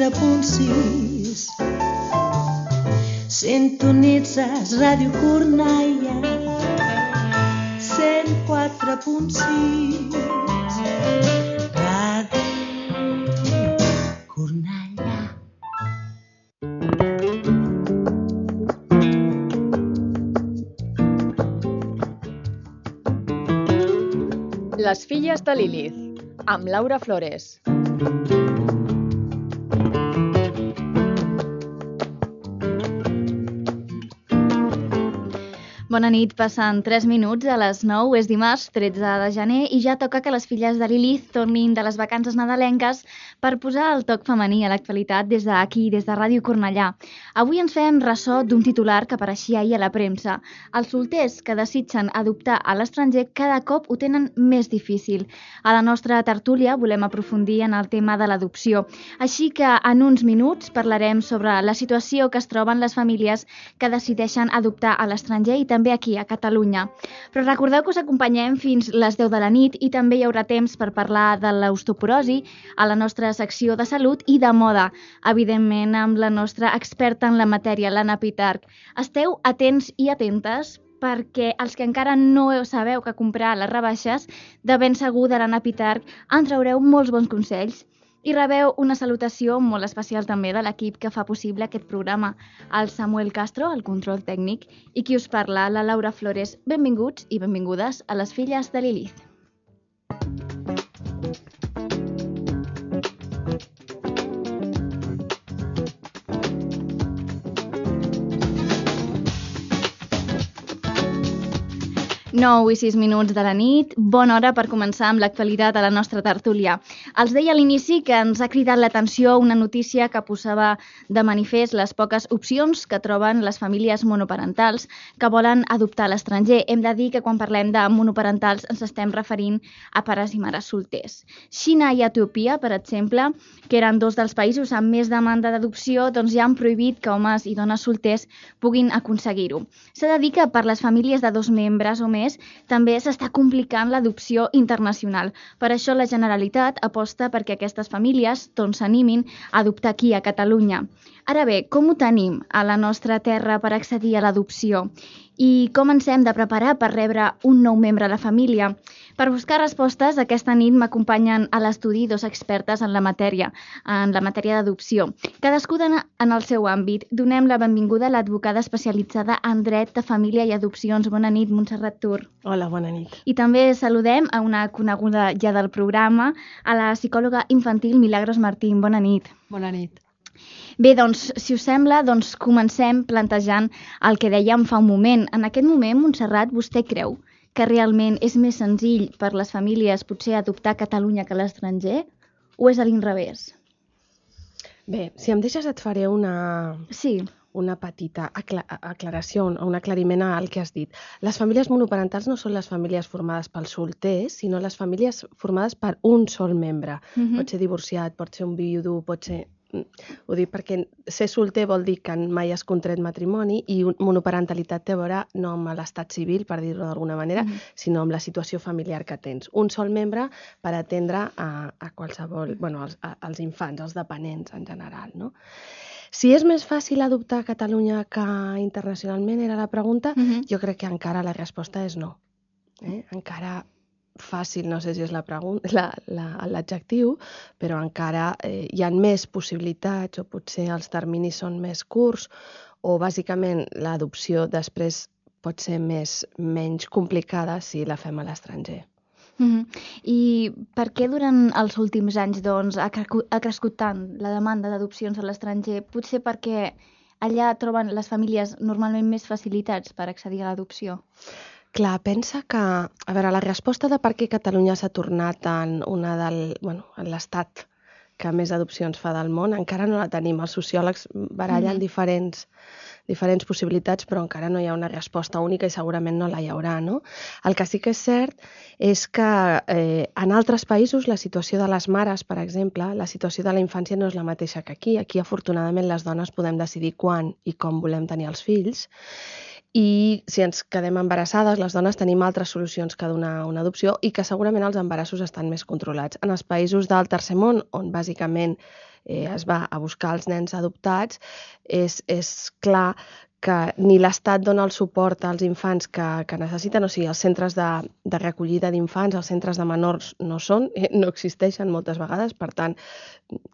104.6 Sintonitzes Ràdio Cornellà 104.6 Ràdio Cornellà. Les filles de Lilith, amb Laura Flores. Bona nit, passen 3 minuts a les 9, és dimarts 13 de gener i ja toca que les filles de Lilith tornin de les vacances nadalenques per posar el toc femení a l'actualitat des d'aquí, des de Ràdio Cornellà. Avui ens fem ressò d'un titular que apareixia ahir a la premsa. Els solters que desitgen adoptar a l'estranger cada cop ho tenen més difícil. A la nostra tertúlia volem aprofundir en el tema de l'adopció. Així que en uns minuts parlarem sobre la situació que es troben les famílies que decideixen adoptar a l'estranger i també també aquí, a Catalunya. Però recordeu que us acompanyem fins les 10 de la nit i també hi haurà temps per parlar de l'osteoporosi a la nostra secció de salut i de moda, evidentment amb la nostra experta en la matèria, l'Anna Pitarc. Esteu atents i atentes perquè els que encara no sabeu que comprar les rebaixes, de ben segur de l'Anna Pitarc en traureu molts bons consells i rebeu una salutació molt especial també de l'equip que fa possible aquest programa, el Samuel Castro, el control tècnic, i qui us parla, la Laura Flores. Benvinguts i benvingudes a les filles de Lilith. Nou i sis minuts de la nit, bona hora per començar amb l'actualitat a la nostra tertúlia. Els deia a l'inici que ens ha cridat l'atenció una notícia que posava de manifest les poques opcions que troben les famílies monoparentals que volen adoptar a l'estranger. Hem de dir que quan parlem de monoparentals ens estem referint a pares i mares solters. Xina i Etiòpia, per exemple, que eren dos dels països amb més demanda d'adopció, doncs ja han prohibit que homes i dones solters puguin aconseguir-ho. S'ha de dir que per les famílies de dos membres o més més, també s'està complicant l'adopció internacional. Per això la Generalitat aposta perquè aquestes famílies doncs s'animin a adoptar aquí a Catalunya. Ara bé, com ho tenim a la nostra terra per accedir a l'adopció? I com ens hem de preparar per rebre un nou membre a la família? Per buscar respostes, aquesta nit m'acompanyen a l'estudi dos expertes en la matèria, en la matèria d'adopció. Cadascuna en el seu àmbit. Donem la benvinguda a l'advocada especialitzada en dret de família i adopcions. Bona nit, Montserrat Tur. Hola, bona nit. I també saludem a una coneguda ja del programa, a la psicòloga infantil Milagros Martín. Bona nit. Bona nit. Bé, doncs, si us sembla, doncs comencem plantejant el que dèiem fa un moment. En aquest moment, Montserrat, vostè creu que realment és més senzill per les famílies potser adoptar Catalunya que l'estranger? O és a l'inrevés? Bé, si em deixes et faré una... Sí una petita aclaració, un aclariment al que has dit. Les famílies monoparentals no són les famílies formades pels solters, sinó les famílies formades per un sol membre. Uh -huh. Pot ser divorciat, pot ser un viudo, pot ser ho dic perquè ser solter vol dir que mai has contret matrimoni i monoparentalitat té a veure no amb l'estat civil, per dir-ho d'alguna manera, mm sinó amb la situació familiar que tens. Un sol membre per atendre a, a qualsevol, bueno, als, a, als infants, als dependents en general, no? Si és més fàcil adoptar a Catalunya que internacionalment, era la pregunta, mm -hmm. jo crec que encara la resposta és no. Eh? Encara fàcil, no sé si és l'adjectiu, la, la, però encara eh, hi ha més possibilitats o potser els terminis són més curts o bàsicament l'adopció després pot ser més, menys complicada si la fem a l'estranger. Mm -hmm. I per què durant els últims anys doncs, ha, ha crescut tant la demanda d'adopcions a l'estranger? Potser perquè allà troben les famílies normalment més facilitats per accedir a l'adopció? Clar, pensa que... A veure, la resposta de per què Catalunya s'ha tornat en una del... Bueno, en l'estat que més adopcions fa del món, encara no la tenim. Els sociòlegs barallen mm -hmm. diferents, diferents possibilitats, però encara no hi ha una resposta única i segurament no la hi haurà, no? El que sí que és cert és que eh, en altres països la situació de les mares, per exemple, la situació de la infància no és la mateixa que aquí. Aquí, afortunadament, les dones podem decidir quan i com volem tenir els fills i si ens quedem embarassades, les dones tenim altres solucions que donar una adopció i que segurament els embarassos estan més controlats. En els països del tercer món, on bàsicament eh, es va a buscar els nens adoptats, és, és clar que ni l'Estat dona el suport als infants que, que necessiten, o sigui, els centres de, de recollida d'infants, els centres de menors no són, eh, no existeixen moltes vegades, per tant,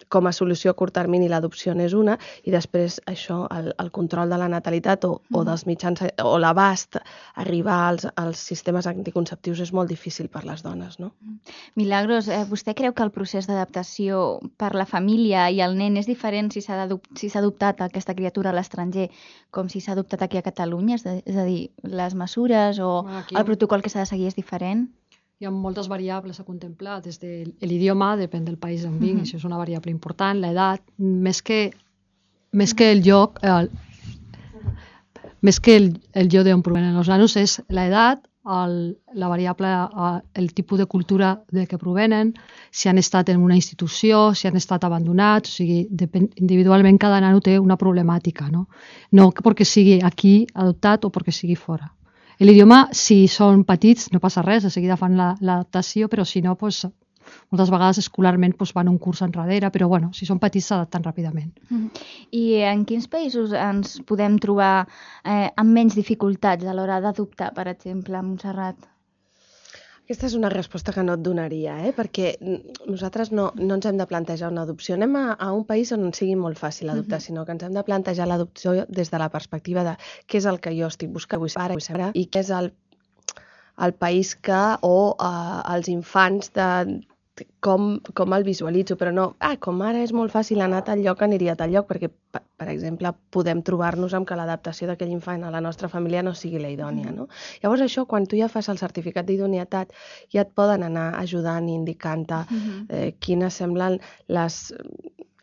com a solució a curt termini l'adopció n'és una, i després això, el, el control de la natalitat o, mm. o dels mitjans, o l'abast, arribar als, als sistemes anticonceptius és molt difícil per les dones, no? Milagros, eh, vostè creu que el procés d'adaptació per la família i el nen és diferent si s'ha si adoptat aquesta criatura a l'estranger com si s'ha adoptat aquí a Catalunya? És, de, és a dir, les mesures o aquí... el protocol que s'ha de seguir és diferent? hi ha moltes variables a contemplar, des de l'idioma, depèn del país on vinc, uh -huh. això és una variable important, l'edat, més que, més que el lloc, el, més que el, el lloc d'on provenen els nanos, és l'edat, el, la variable, el tipus de cultura de què provenen, si han estat en una institució, si han estat abandonats, o sigui, depèn, individualment cada nano té una problemàtica, no? No perquè sigui aquí adoptat o perquè sigui fora. L'idioma, si són petits, no passa res, de seguida fan l'adaptació, la, però si no, doncs, moltes vegades escolarment doncs, van un curs enrere, però bueno, si són petits s'adapten ràpidament. Mm. I en quins països ens podem trobar eh, amb menys dificultats a l'hora d'adoptar, per exemple, a Montserrat? Aquesta és una resposta que no et donaria, eh? perquè nosaltres no, no ens hem de plantejar una adopció. Anem a, a un país on sigui molt fàcil adoptar, uh -huh. sinó que ens hem de plantejar l'adopció des de la perspectiva de què és el que jo estic buscant, vull saber, vull saber i què és el, el país que o uh, els infants de, com, com el visualitzo, però no, ah, com ara és molt fàcil anar a tal lloc, aniria a tal lloc, perquè, per, exemple, podem trobar-nos amb que l'adaptació d'aquell infant a la nostra família no sigui la idònia, no? Llavors això, quan tu ja fas el certificat d'idoneïtat, ja et poden anar ajudant i indicant-te eh, quines semblen les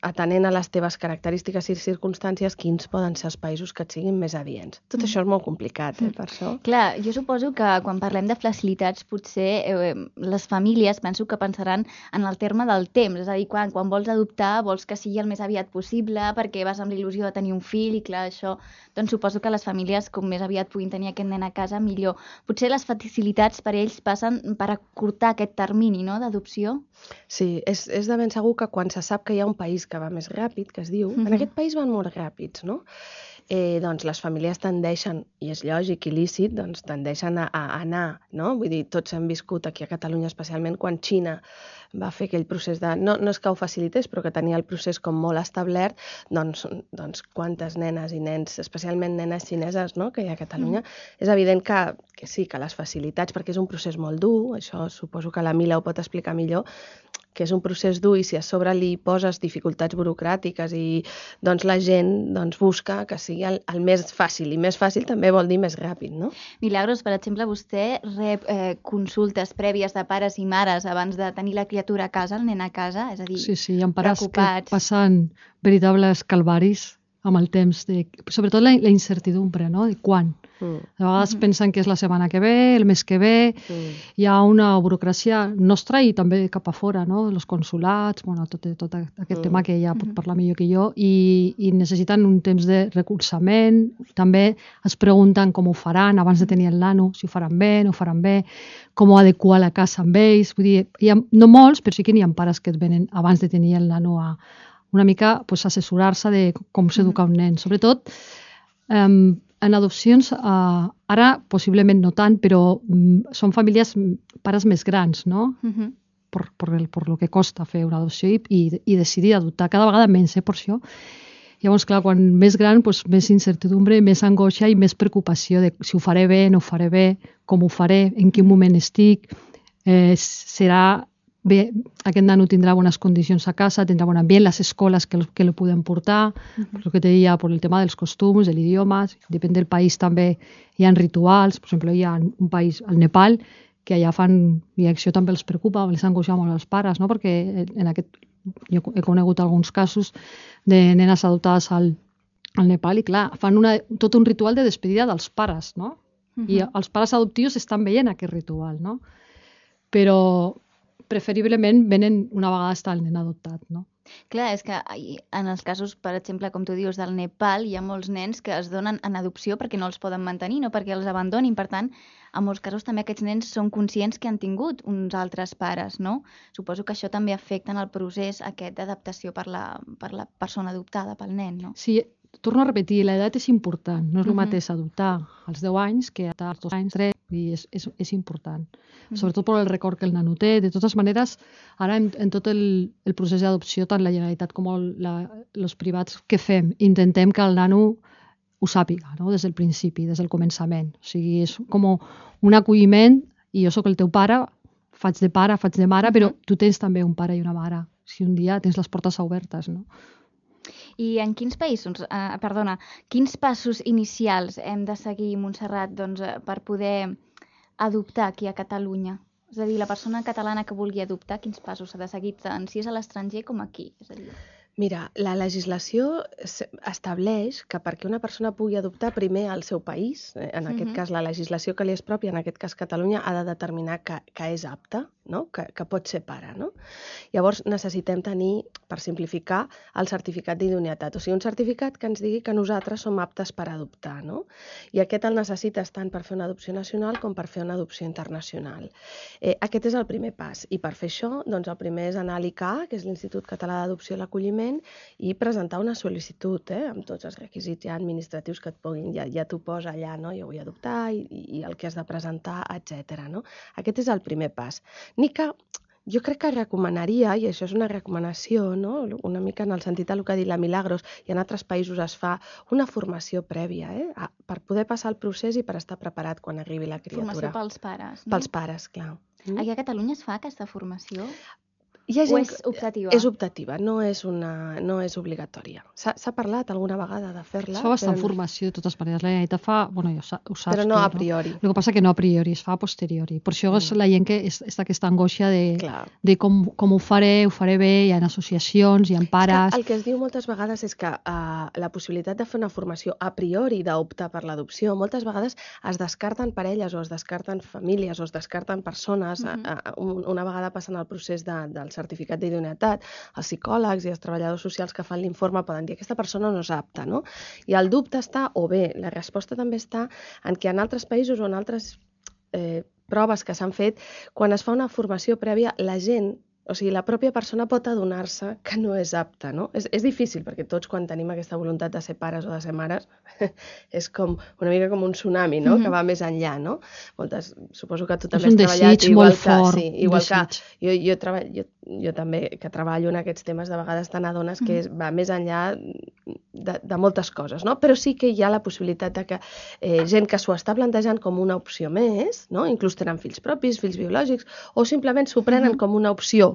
atenent a les teves característiques i circumstàncies, quins poden ser els països que et siguin més adients. Tot mm. això és molt complicat, eh, per això. Clar, jo suposo que quan parlem de facilitats, potser eh, les famílies penso que pensaran en el terme del temps, és a dir, quan, quan vols adoptar vols que sigui el més aviat possible perquè vas amb l'il·lusió de tenir un fill i clar, això, doncs suposo que les famílies com més aviat puguin tenir aquest nen a casa, millor. Potser les facilitats per ells passen per acortar aquest termini no, d'adopció? Sí, és, és de ben segur que quan se sap que hi ha un país que va més ràpid, que es diu, mm -hmm. en aquest país van molt ràpids, no? Eh, doncs les famílies tendeixen, i és lògic i lícit, doncs tendeixen a, a anar, no? Vull dir, tots hem viscut aquí a Catalunya, especialment quan Xina va fer aquell procés de... No, no és que ho facilités, però que tenia el procés com molt establert, doncs, doncs quantes nenes i nens, especialment nenes xineses, no?, que hi ha a Catalunya, mm. és evident que, que sí, que les facilitats, perquè és un procés molt dur, això suposo que la Mila ho pot explicar millor, que és un procés dur i si a sobre li poses dificultats burocràtiques i doncs la gent doncs, busca que sigui el, el més fàcil i més fàcil també vol dir més ràpid, no? Milagros, per exemple, vostè rep eh, consultes prèvies de pares i mares abans de tenir la criatura a casa, el nen a casa, és a dir, Sí, sí, hi ha pares preocupats. que passen veritables calvaris amb el temps, de, sobretot la, la incertidumbre, no? de quan. Mm. De vegades mm. pensen que és la setmana que ve, el mes que ve, mm. hi ha una burocràcia nostra i també cap a fora, no? els consulats, bueno, tot, tot aquest mm. tema que ja pot parlar millor que jo, i, i necessiten un temps de recolzament, també es pregunten com ho faran abans de tenir el nano, si ho faran bé, no ho faran bé, com adequar la casa amb ells, vull dir, hi ha, no molts, però sí que n'hi ha pares que et venen abans de tenir el nano a, una mica pues, assessorar-se de com s'educa un nen. Sobretot um, en adopcions, uh, ara possiblement no tant, però um, són famílies, pares més grans, no? Uh -huh. per, per, el, per lo que costa fer una adopció i, i, i decidir adoptar cada vegada menys, eh, per això. Llavors, clar, quan més gran, doncs, més incertidumbre, més angoixa i més preocupació de si ho faré bé, no ho faré bé, com ho faré, en quin moment estic, eh, serà bé, aquest nano tindrà bones condicions a casa, tindrà bon ambient, les escoles que, que lo poden portar, uh -huh. el que te deia, per el tema dels costums, de l'idioma, depèn del país també hi ha rituals, per exemple, hi ha un país, el Nepal, que allà fan, i això també els preocupa, els angoixa molt als pares, no? perquè en aquest, jo he conegut alguns casos de nenes adoptades al, al Nepal i clar, fan una, tot un ritual de despedida dels pares, no? Uh -huh. I els pares adoptius estan veient aquest ritual, no? Però preferiblement venen una vegada està el nen adoptat, no? Clar, és que en els casos, per exemple, com tu dius, del Nepal, hi ha molts nens que es donen en adopció perquè no els poden mantenir, no perquè els abandonin. Per tant, en molts casos també aquests nens són conscients que han tingut uns altres pares, no? Suposo que això també afecta en el procés aquest d'adaptació per, la, per la persona adoptada, pel nen, no? Sí, torno a repetir, l'edat és important. No és el mateix adoptar als 10 anys que als 2 anys, 3, i és, és, és important. Mhm. Sobretot per el record que el nano té. De totes maneres, ara en, en tot el, el procés d'adopció, tant la Generalitat com els privats, què fem? Intentem que el nano ho sàpiga, no? des del principi, des del començament. O sigui, és com un acolliment i jo sóc el teu pare, faig de pare, faig de mare, però tu tens també un pare i una mare. Si un dia tens les portes obertes, no? I en quins països, eh, perdona, quins passos inicials hem de seguir, Montserrat, doncs, eh, per poder adoptar aquí a Catalunya? És a dir, la persona catalana que vulgui adoptar, quins passos s'ha de seguir, tant si és a l'estranger com aquí? És a dir, Mira, la legislació estableix que perquè una persona pugui adoptar primer al seu país, eh, en aquest Mhm. cas la legislació que li és pròpia, en aquest cas Catalunya, ha de determinar que, que és apte, no? que, que pot ser pare. No? Llavors necessitem tenir, per simplificar, el certificat d'idoneïtat, o sigui, un certificat que ens digui que nosaltres som aptes per adoptar. No? I aquest el necessites tant per fer una adopció nacional com per fer una adopció internacional. Eh, aquest és el primer pas. I per fer això, doncs el primer és anar a l'ICA, que és l'Institut Català d'Adopció i l'Acolliment, i presentar una sol·licitud, eh, amb tots els requisits ja administratius que et puguin, ja, ja t'ho posa allà, no? jo vull adoptar i, i el que has de presentar, etc. No? Aquest és el primer pas. Ni que jo crec que recomanaria, i això és una recomanació, no? una mica en el sentit del que ha dit la Milagros, i en altres països es fa una formació prèvia, eh? a, per poder passar el procés i per estar preparat quan arribi la formació criatura. pels pares, no? Pels pares, clar. Mm? Aquí a Catalunya es fa aquesta formació? Hi ha O gent és que- optativa? És optativa, no és, una, no és obligatòria. S'ha s'ha parlat alguna vegada de fer-la, Es fa bastant però, formació, de totes maneres. La Generalitat fa... Bueno, ja ho, sa- ho saps però no tu, a priori. El que passa que no a priori, es fa a posteriori. Per això és Mm. la gent que és, està aquesta angoixa de, Clar. de com, com ho faré, ho faré bé, hi ha associacions, hi ha És pares... que el que es diu moltes vegades és que uh, la possibilitat de fer una formació a priori d'optar per l'adopció, moltes vegades es descarten parelles o es descarten famílies o es descarten persones Mhm. -huh. uh, una vegada passen el procés de, del certificat d'idoneïtat. Els psicòlegs i els treballadors socials que fan l'informe poden dir aquesta persona no és apta, no? I el dubte està, o bé, la resposta també està en que en altres països o en altres eh, proves que s'han fet, quan es fa una formació prèvia, la gent o sigui, la pròpia persona pot adonar-se que no és apta, no? És, és difícil, perquè tots quan tenim aquesta voluntat de ser pares o de ser mares, és com una mica com un tsunami, no? Mhm. Que va més enllà, no? Moltes, suposo que tu també has treballat igual molt que, fort, sí, igual que desig. jo, jo, treball, jo, jo també que treballo en aquests temes, de vegades te n'adones que és, va més enllà de, de moltes coses, no? Però sí que hi ha la possibilitat de que eh, gent que s'ho està plantejant com una opció més, no? Inclús tenen fills propis, fills biològics, o simplement s'ho prenen Mhm. com una opció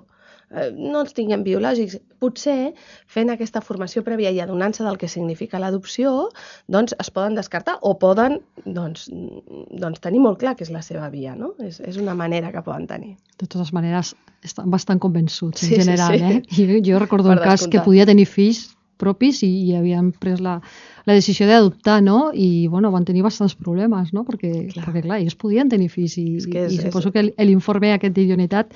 eh, no els tinguem biològics. Potser, fent aquesta formació prèvia i adonant-se del que significa l'adopció, doncs es poden descartar o poden doncs, doncs tenir molt clar que és la seva via, no? És, és una manera que poden tenir. De totes maneres, estan bastant convençuts Sí, en sí, general. sí. Eh? Jo, jo recordo Per un cas que podia tenir fills propis i, i havien pres la, la decisió d'adoptar, no? I, bueno, van tenir bastants problemes, no? Perquè, Clar. perquè clar, ells podien tenir fills i, És que és- i és- suposo que l'informe aquest d'idoneïtat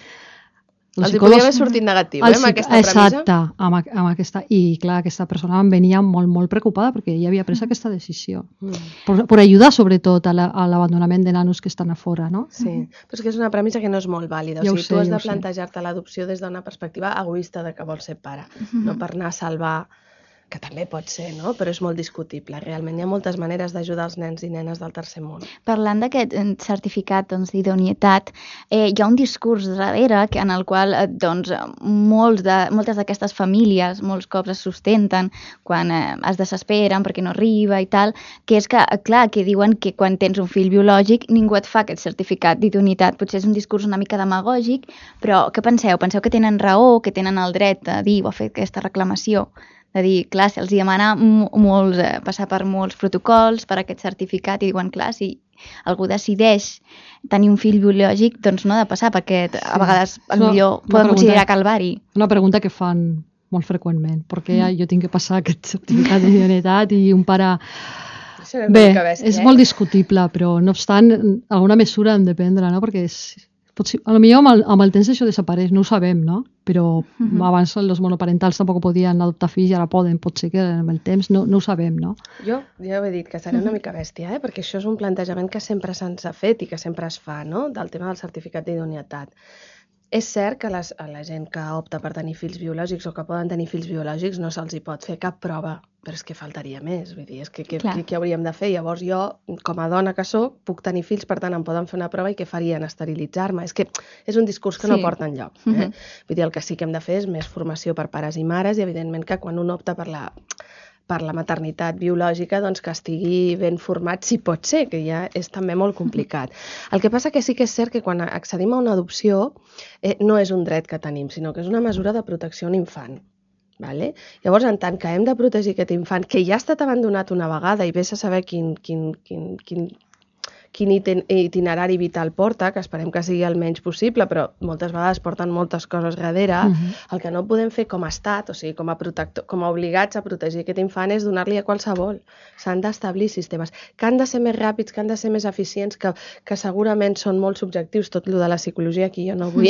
Els hi podia haver sortit negatiu, eh, amb aquesta premissa. Exacte, amb, amb aquesta, i clar, aquesta persona em venia molt, molt preocupada perquè ella havia pres aquesta decisió. Mm. Per, per ajudar sobretot a la- l'abandonament de nanos que estan a fora, no? Sí, però és que és una premissa que no és molt vàlida. O Ja ho sigui, sé, tu has ja de plantejar-te l'adopció des d'una perspectiva egoista de que vols ser pare, no per anar a salvar que també pot ser, no? però és molt discutible. Realment hi ha moltes maneres d'ajudar els nens i nenes del tercer món. Parlant d'aquest eh, certificat doncs, d'idoneïtat, eh, hi ha un discurs darrere que, en el qual eh, doncs, molts de, moltes d'aquestes famílies molts cops es sustenten quan eh, es desesperen perquè no arriba i tal, que és que, eh, clar, que diuen que quan tens un fill biològic ningú et fa aquest certificat d'idoneïtat. Potser és un discurs una mica demagògic, però què penseu? Penseu que tenen raó, que tenen el dret a dir o a fer aquesta reclamació? De dir, clar, si els hi demana mo- molts, eh, passar per molts protocols per aquest certificat i diuen, clar, si algú decideix tenir un fill biològic, doncs no ha de passar perquè a vegades poden pregunta- considerar calvari. Una pregunta que fan molt freqüentment. Per què Mm. jo tinc que passar aquest certificat d'idoneïtat i un pare... Bé, bèstia, és eh? molt discutible, però no obstant, alguna mesura hem de prendre, no? Perquè és, potser, a lo millor amb el, amb el temps això desapareix, no ho sabem, no? Però uh -huh. abans els monoparentals tampoc podien adoptar fills i ara poden, potser que amb el temps no, no ho sabem, no? Jo ja ho he dit, que seré una mica bèstia, eh? perquè això és un plantejament que sempre se'ns ha fet i que sempre es fa, no? del tema del certificat d'idoneïtat. És cert que les, a la gent que opta per tenir fills biològics o que poden tenir fills biològics no se'ls hi pot fer cap prova, però és que faltaria més, vull dir, és que què, hauríem de fer? Llavors jo, com a dona que sóc, puc tenir fills, per tant em poden fer una prova i què farien? Esterilitzar-me? És que és un discurs que sí. no porta enlloc. Eh? Uh -huh. Vull dir, el que sí que hem de fer és més formació per pares i mares i evidentment que quan un opta per la per la maternitat biològica doncs, que estigui ben format, si pot ser, que ja és també molt complicat. El que passa que sí que és cert que quan accedim a una adopció eh, no és un dret que tenim, sinó que és una mesura de protecció a un infant. Vale? Llavors, en tant que hem de protegir aquest infant, que ja ha estat abandonat una vegada i vés a saber quin, quin, quin, quin quin itinerari vital porta, que esperem que sigui el menys possible, però moltes vegades porten moltes coses darrere, uh -huh. el que no podem fer com a estat, o sigui, com a, protector, com a obligats a protegir aquest infant és donar-li a qualsevol. S'han d'establir sistemes que han de ser més ràpids, que han de ser més eficients, que, que segurament són molt subjectius, tot lo de la psicologia aquí jo no vull,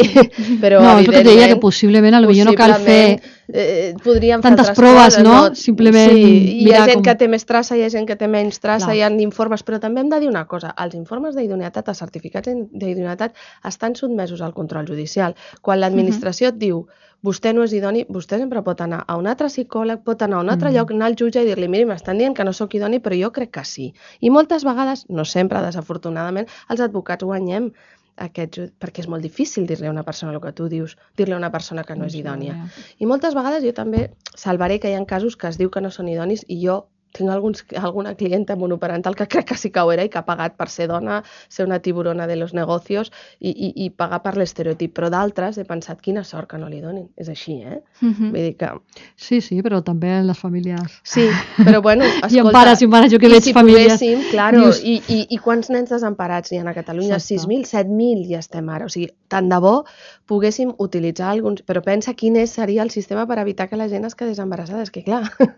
però no, és el que deia que possiblement, potser no cal fer eh, podríem tantes fer proves, coses, no? no? Simplement sí, hi ha gent com... que té més traça, hi ha gent que té menys traça, Clar. hi ha informes, però també hem de dir una cosa, els informes d'idoneïtat, els certificats d'idoneïtat estan sotmesos al control judicial. Quan l'administració uh -huh. et diu vostè no és idoni, vostè sempre pot anar a un altre psicòleg, pot anar a un altre mm. lloc, anar al jutge i dir-li, miri, m'estan dient que no sóc idoni, però jo crec que sí. I moltes vegades, no sempre, desafortunadament, els advocats guanyem aquest, perquè és molt difícil dir-li a una persona el que tu dius, dir-li a una persona que no és idònia. I moltes vegades jo també salvaré que hi ha casos que es diu que no són idonis i jo tinc alguns, alguna clienta monoparental que crec que sí que ho era i que ha pagat per ser dona, ser una tiburona de los negocios i, i, i pagar per l'estereotip, però d'altres he pensat quina sort que no li donin, és així, eh? Uh mhm. -huh. Vull dir que... Sí, sí, però també en les famílies... Sí, però bueno, escolta... I en pares i mares, jo que veig si famílies... Poguéssim, claro, Dius... i, i, i quants nens desemparats hi ha a Catalunya? 6.000, 7.000 ja estem ara, o sigui, tant de bo poguéssim utilitzar alguns... Però pensa quin és, seria el sistema per evitar que la gent es quedés embarassada, és que clar...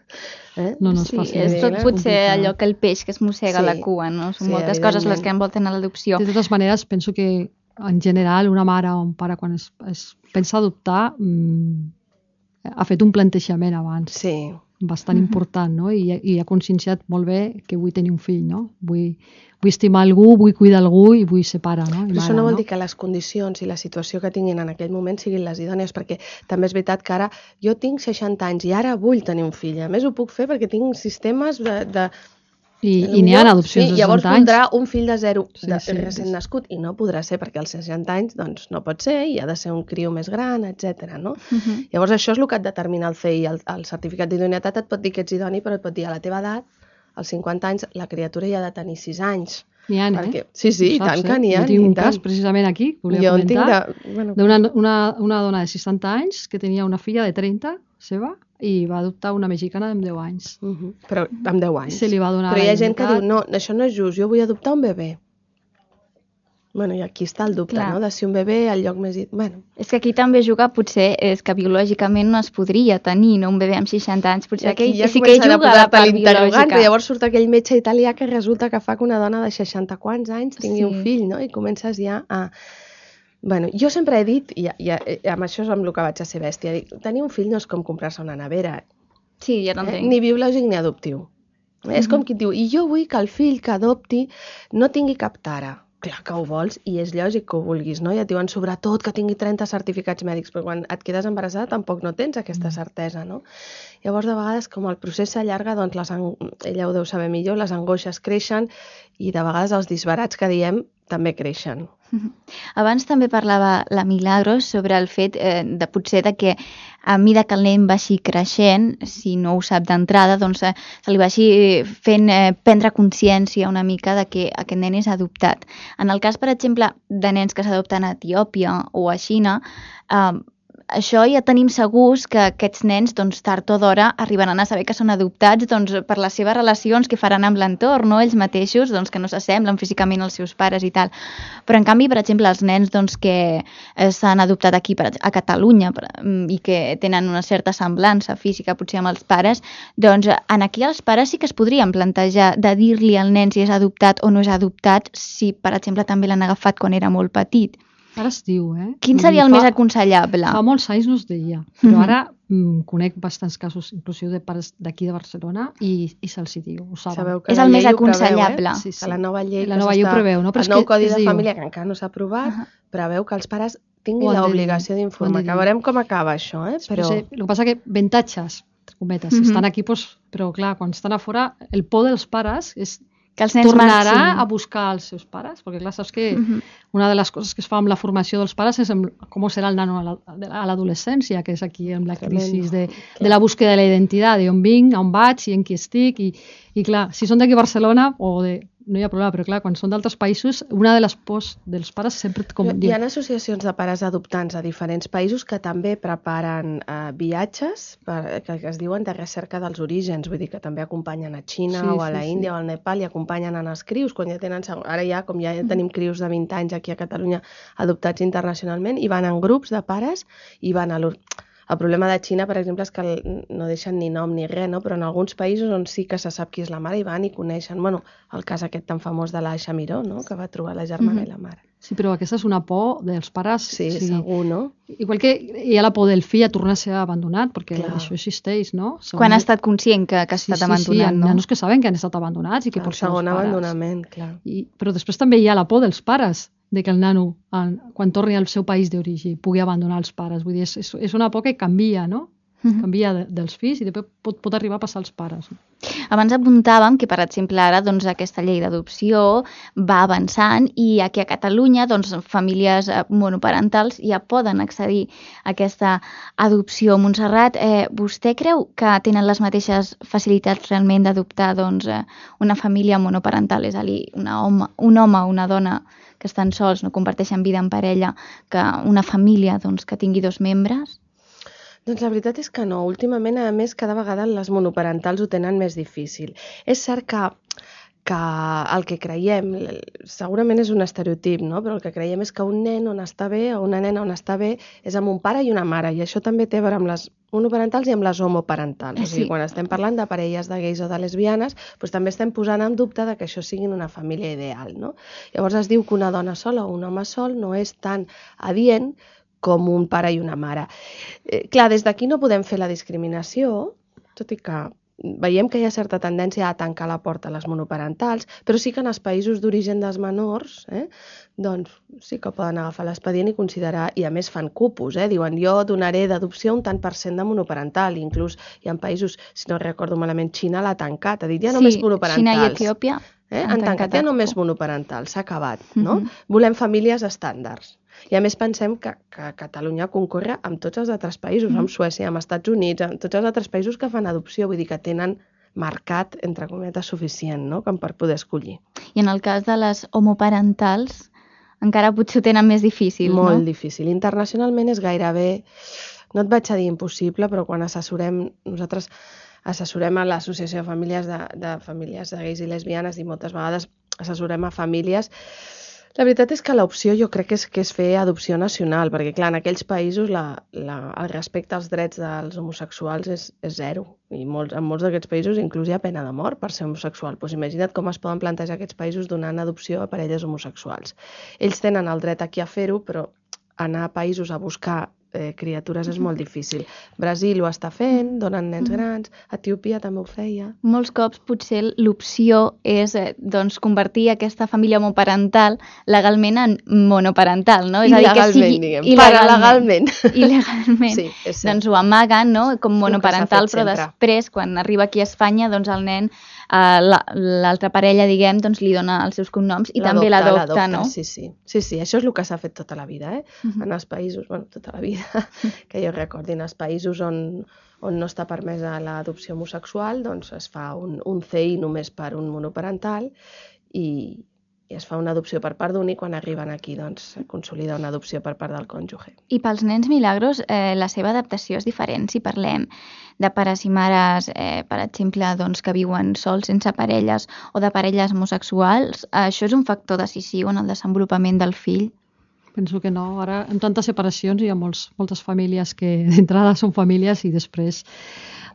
Eh? No, no és sí, fàcil. És tot potser allò que el peix que es mossega sí, la cua, no? Són sí, moltes coses les que envolten a l'adopció. De totes maneres, penso que en general una mare o un pare quan es, es pensa adoptar mmm, ha fet un plantejament abans. Sí bastant important, no? I, i ha conscienciat molt bé que vull tenir un fill, no? Vull, vull estimar algú, vull cuidar algú i vull ser pare, no? I Però mare, això no vol no? dir que les condicions i la situació que tinguin en aquell moment siguin les idònies, perquè també és veritat que ara jo tinc 60 anys i ara vull tenir un fill. A més, ho puc fer perquè tinc sistemes de, de i, i n'hi ha adopcions sí, de 60 anys. Llavors voldrà un fill de zero sí, de, sí, recent sí. nascut i no podrà ser perquè als 60 anys doncs, no pot ser i ha de ser un criu més gran, etc. No? Uh -huh. Llavors això és el que et determina el CI. El, el certificat d'idoneïtat et pot dir que ets idoni, però et pot dir a la teva edat, als 50 anys, la criatura ja ha de tenir 6 anys. N'hi ha, perquè... eh? Sí, sí, i tant que n'hi ha. Jo tinc un cas precisament aquí, que volia jo comentar, d'una bueno... una, una dona de 60 anys que tenia una filla de 30 seva i va adoptar una mexicana amb 10 anys. Uh -huh. Però amb 10 anys. Se li va donar Però hi ha gent que diu, no, això no és just, jo vull adoptar un bebè. Bueno, i aquí està el dubte, Clar. no?, de si un bebè al lloc més... Bueno. És que aquí també juga, potser, és que biològicament no es podria tenir, no?, un bebè amb 60 anys, potser aquí ja sí que hi juga la part biològica. Però llavors surt aquell metge italià que resulta que fa que una dona de 60 quants anys tingui sí. un fill, no?, i comences ja a Bueno, jo sempre he dit, i, i, i amb això és amb el que vaig a ser bèstia, dic, tenir un fill no és com comprar-se una nevera. Sí, ja t'entenc. Eh? Ni biològic ni adoptiu. Mm -hmm. És com qui diu, i jo vull que el fill que adopti no tingui cap tara. Clar que ho vols i és lògic que ho vulguis, no? I et diuen sobretot que tingui 30 certificats mèdics, però quan et quedes embarassada tampoc no tens aquesta certesa, no? Llavors, de vegades, com el procés s'allarga, doncs les, ella ho deu saber millor, les angoixes creixen i de vegades els disbarats que diem també creixen. Abans també parlava la Milagros sobre el fet eh, de potser de que a mida que el nen vagi creixent, si no ho sap d'entrada, doncs eh, se li vagi fent eh, prendre consciència una mica de que aquest nen és adoptat. En el cas, per exemple, de nens que s'adopten a Etiòpia o a Xina, eh, això ja tenim segurs que aquests nens, doncs, tard o d'hora, arribaran a saber que són adoptats doncs, per les seves relacions que faran amb l'entorn, no? ells mateixos, doncs, que no s'assemblen físicament als seus pares i tal. Però, en canvi, per exemple, els nens doncs, que eh, s'han adoptat aquí per, a Catalunya per, mm, i que tenen una certa semblança física potser amb els pares, doncs, en aquí els pares sí que es podrien plantejar de dir-li al nen si és adoptat o no és adoptat si, per exemple, també l'han agafat quan era molt petit. Ara es diu, eh? Quin seria el fa- més aconsellable? Fa molts anys no es deia, però Mhm. ara mm, conec bastants casos, inclusive de pares d'aquí de Barcelona, i, i se'ls hi diu, ho saben. Sabeu que És la el més ho preveu, aconsellable. Eh? Sí, Sí, la nova llei La que nova llei ho preveu, no? Però és el nou Codi de diu. Família, que encara no s'ha aprovat, Ahà. preveu que els pares tinguin l'obligació d'informar. Que veurem com acaba això, eh? Però... Però... Sí, el que passa que avantatges, entre cometes, Mhm. estan aquí, doncs, però clar, quan estan a fora, el por dels pares és Que els nens tornarà marxin. a buscar els seus pares, perquè clar, saps que Mhm. una de les coses que es fa amb la formació dels pares és amb com serà el nano a la- a l'adolescència, que és aquí amb la crisi de, de la búsqueda de la identitat, d'on vinc, on vaig i en qui estic, i, i clar, si són d'aquí a Barcelona, o de, no hi ha problema, però clar, quan són d'altres països, una de les pors dels pares sempre, com Hi diu, ha associacions de pares adoptants a diferents països que també preparen eh, viatges per, que, que es diuen de recerca dels orígens, vull dir que també acompanyen a Xina Sí, o a sí, la sí. Índia o al Nepal i acompanyen en els crius quan ja tenen... Ara ja, com ja Mm. tenim crius de 20 anys aquí a Catalunya adoptats internacionalment, i van en grups de pares i van a l'ur... El problema de Xina, per exemple, és que no deixen ni nom ni res, no? però en alguns països on sí que se sap qui és la mare hi van i coneixen, bueno, el cas aquest tan famós de la Miró, no? que va trobar la germana Mhm. i la mare. sí, però aquesta és una por dels pares. Sí, sigui, segur, no? Igual que hi ha la por del fill a tornar a ser abandonat, perquè Clar. això existeix, no? Segons- Quan ha estat conscient que, que ha sí, estat sí, sí, hi ha abandonat, no? nanos que saben que han estat abandonats i que El per segon pares. abandonament, clar. I, però després també hi ha la por dels pares de que el nano, en, quan torni al seu país d'origen, pugui abandonar els pares. Vull dir, és, és, una por que canvia, no? Mhm. Canvia de, dels fills i després pot, pot arribar a passar als pares. No? Abans apuntàvem que, per exemple, ara doncs, aquesta llei d'adopció va avançant i aquí a Catalunya doncs, famílies eh, monoparentals ja poden accedir a aquesta adopció. Montserrat, eh, vostè creu que tenen les mateixes facilitats realment d'adoptar doncs, eh, una família monoparental, és a dir, una home, un home o una dona que estan sols, no comparteixen vida en parella, que una família doncs, que tingui dos membres? Doncs la veritat és que no. Últimament, a més, cada vegada les monoparentals ho tenen més difícil. És cert que, que el que creiem, segurament és un estereotip, no? però el que creiem és que un nen on està bé o una nena on està bé és amb un pare i una mare, i això també té a veure amb les monoparentals i amb les homoparentals. O sigui, Sí. quan estem parlant de parelles de gais o de lesbianes, doncs també estem posant en dubte de que això siguin una família ideal. No? Llavors es diu que una dona sola o un home sol no és tan adient com un pare i una mare. Eh, clar, des d'aquí no podem fer la discriminació, tot i que veiem que hi ha certa tendència a tancar la porta a les monoparentals, però sí que en els països d'origen dels menors, eh, doncs sí que poden agafar l'expedient i considerar, i a més fan cupos, eh, diuen jo donaré d'adopció un tant per cent de monoparental, i inclús hi ha països, si no recordo malament, Xina l'ha tancat, ha dit ja només monoparentals. Xina i Etiòpia Eh? han tancat tancat ja només cupo. monoparentals, s'ha acabat, no? Mhm. Volem famílies estàndards. I a més pensem que, que Catalunya concorre amb tots els altres països, Mhm. amb Suècia, amb Estats Units, amb tots els altres països que fan adopció, vull dir que tenen mercat, entre cometes, suficient, no?, com per poder escollir. I en el cas de les homoparentals, encara potser ho tenen més difícil, Molt no? difícil. Internacionalment és gairebé, no et vaig a dir impossible, però quan assessorem, nosaltres assessorem a l'Associació de Famílies de, de Famílies de Gais i Lesbianes i moltes vegades assessorem a famílies la veritat és que l'opció jo crec que és, que és fer adopció nacional, perquè clar, en aquells països la, la, el respecte als drets dels homosexuals és, és zero. I molts, en molts d'aquests països inclús hi ha pena de mort per ser homosexual. Pues imagina't com es poden plantejar aquests països donant adopció a parelles homosexuals. Ells tenen el dret aquí a fer-ho, però anar a països a buscar eh, criatures és molt difícil. Brasil ho està fent, donen nens grans, Etiòpia també ho feia. Molts cops potser l'opció és eh, doncs, convertir aquesta família homoparental legalment en monoparental, no? És a dir, que sigui diguem, il·legalment. Il·legalment. Sí, doncs ho amaguen no? com monoparental, però sempre. després, quan arriba aquí a Espanya, doncs el nen, eh, la- l'altra parella, diguem, doncs li dona els seus cognoms i també l'adopta, no? Sí, sí. sí, sí, això és el que s'ha fet tota la vida, eh? Mhm. En els països, bueno, tota la vida, que jo recordi, en els països on, on no està permesa l'adopció homosexual, doncs es fa un, un CI només per un monoparental i, i es fa una adopció per part d'un i quan arriben aquí doncs es consolida una adopció per part del cònjuge. I pels nens milagros, eh, la seva adaptació és diferent si parlem de pares i mares, eh, per exemple, doncs, que viuen sols sense parelles o de parelles homosexuals. Això és un factor decisiu en el desenvolupament del fill. Penso que no. Ara, amb tantes separacions, hi ha molts, moltes famílies que d'entrada són famílies i després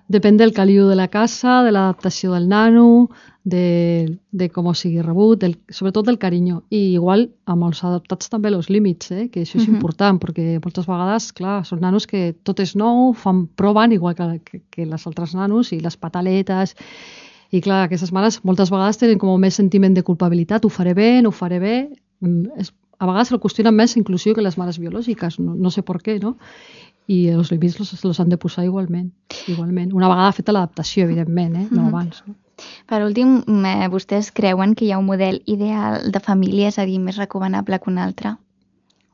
depèn del caliu de la casa, de l'adaptació del nano, de, de com sigui rebut, del, sobretot del carinyo. I igual amb els adaptats també els límits, eh? que això és uh -huh. important, perquè moltes vegades, clar, són nanos que tot és nou, fan, proven igual que, que, que les altres nanos i les pataletes, i clar, aquestes mares moltes vegades tenen com més sentiment de culpabilitat, ho faré bé, no ho faré bé, mm, és, a vegades el qüestionen més inclusiu que les mares biològiques, no, no sé per què, no? I els límits los, los han de posar igualment, igualment. Una vegada feta l'adaptació, evidentment, eh? no mm -hmm. abans. No? Per últim, eh, vostès creuen que hi ha un model ideal de família, és a dir, més recomanable que un altre?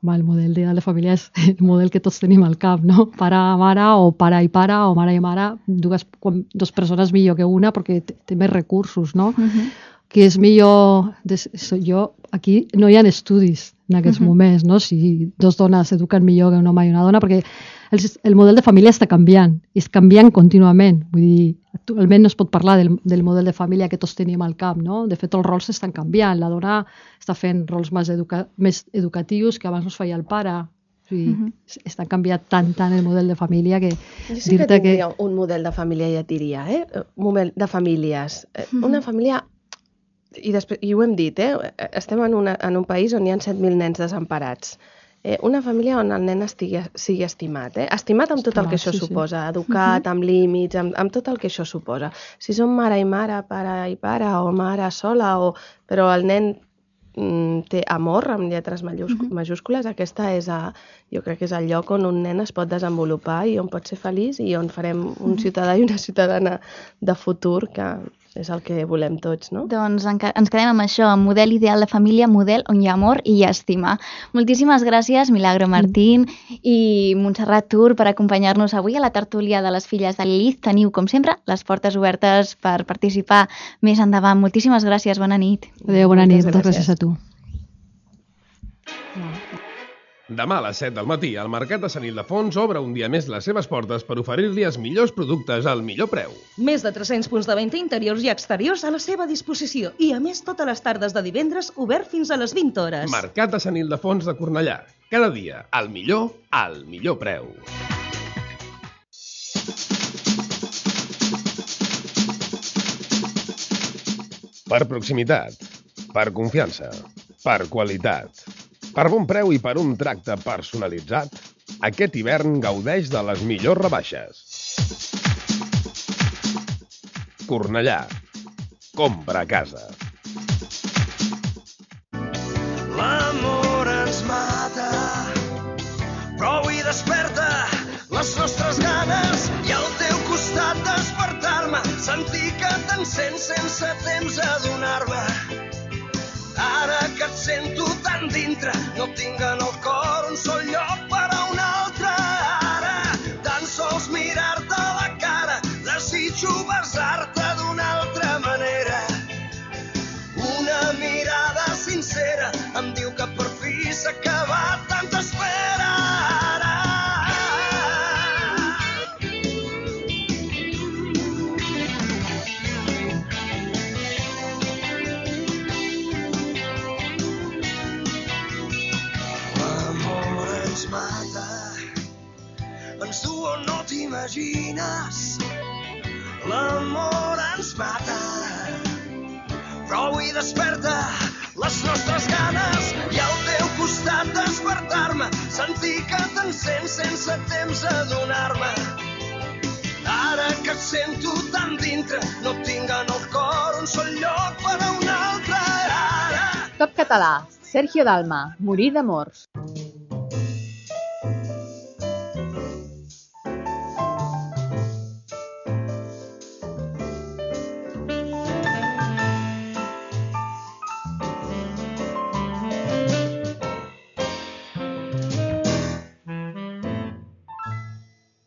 Home, el model ideal de família és el model que tots tenim al cap, no? Pare, mare, o pare i pare, o mare i mare, dues, dues persones millor que una perquè té més recursos, no? Uh -huh. Que és millor... Jo, aquí no hi ha estudis en aquests uh -huh. moments, no? Si dos dones s'eduquen millor que un home i una dona, perquè el, el model de família està canviant, i és canviant contínuament. Vull dir, actualment no es pot parlar del, del model de família que tots tenim al cap, no? De fet, els rols estan canviant. La dona està fent rols més, educa més educatius que abans no es feia el pare. O sigui, uh -huh. està canviat tant, tant el model de família que... Jo sí que tindria que... un model de família, ja et diria, eh? Un model de famílies. Uh -huh. Una família i, després, i ho hem dit, eh? estem en, una, en un país on hi ha 7.000 nens desemparats. Eh, una família on el nen estigui, sigui estimat, eh? estimat amb tot el que això sí, suposa, sí. educat, uh -huh. amb límits, amb, amb tot el que això suposa. Si som mare i mare, pare i pare, o mare sola, o... però el nen mm, té amor amb lletres majúscules, uh -huh. majúscules, aquesta és a, jo crec que és el lloc on un nen es pot desenvolupar i on pot ser feliç i on farem un ciutadà i una ciutadana de futur que, és el que volem tots, no? Doncs ens quedem amb això, amb model ideal de família, model on hi ha amor i hi ha estima. Moltíssimes gràcies, Milagro Martín mm. i Montserrat Tur, per acompanyar-nos avui a la tertúlia de les filles de Lilith. Teniu, com sempre, les portes obertes per participar més endavant. Moltíssimes gràcies, bona nit. Adéu, bona nit, moltes gràcies, gràcies a tu. Demà a les 7 del matí, el Mercat de Sant Ildefons obre un dia més les seves portes per oferir-li els millors productes al millor preu. Més de 300 punts de venda interiors i exteriors a la seva disposició i, a més, totes les tardes de divendres obert fins a les 20 hores. Mercat de Sant Ildefons de Cornellà. Cada dia, el millor, al millor preu. Per proximitat, per confiança, per qualitat per bon preu i per un tracte personalitzat, aquest hivern gaudeix de les millors rebaixes. Cornellà. Compra a casa. L'amor ens mata, però avui desperta les nostres ganes i al teu costat despertar-me, sentir que t'encens sense temps a donar-me Ara que et sento tan dintre, no tinc en el cor un sol lloc per a un altre. Ara, tan sols mirar-te la cara, desitjo besar-te d'una altra manera. Una mirada sincera em diu que per fi s'ha acabat tanta espera. T'imagines l'amor ens mata. Però avui desperta les nostres ganes i al teu costat despertar-me. Sentir que t'encens sense temps a donar-me ara que et sento tan dintre no tinc en el cor un sol lloc per a un altre. Ara. Top català, Sergio Dalma, Morir d'amors.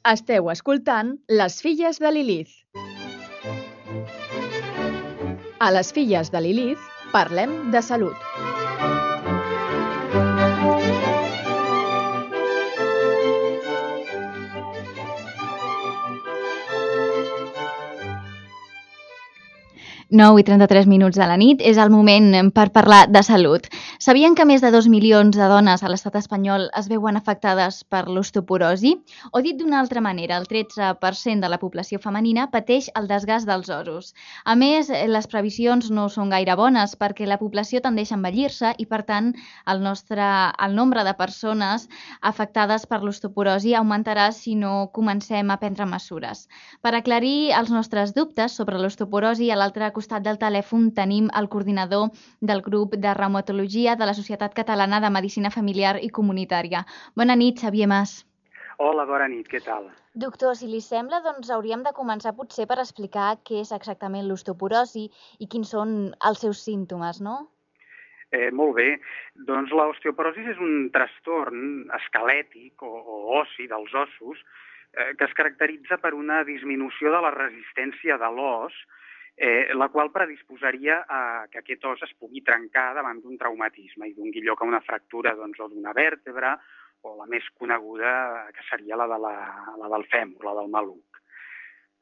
Esteu escoltant Les filles de Lilith. A les filles de Lilith parlem de salut. Nou i 33 minuts de la nit és el moment per parlar de salut. Sabien que més de 2 milions de dones a l'estat espanyol es veuen afectades per l'osteoporosi? O dit d'una altra manera, el 13% de la població femenina pateix el desgast dels ossos. A més, les previsions no són gaire bones perquè la població tendeix a envellir-se i, per tant, el, nostre, el nombre de persones afectades per l'osteoporosi augmentarà si no comencem a prendre mesures. Per aclarir els nostres dubtes sobre l'osteoporosi, a l'altre costat del telèfon tenim el coordinador del grup de reumatologia dia de la Societat Catalana de Medicina Familiar i Comunitària. Bona nit, Xavier Mas. Hola, bona nit, què tal? Doctor, si li sembla, doncs hauríem de començar potser per explicar què és exactament l'osteoporosi i quins són els seus símptomes, no? Eh, molt bé. Doncs l'osteoporosi és un trastorn esquelètic o, o ossi dels ossos eh, que es caracteritza per una disminució de la resistència de l'os eh, la qual predisposaria a que aquest os es pugui trencar davant d'un traumatisme i doni lloc a una fractura doncs, o d'una vèrtebra o la més coneguda, que seria la, de la, la del fèmur, la del maluc.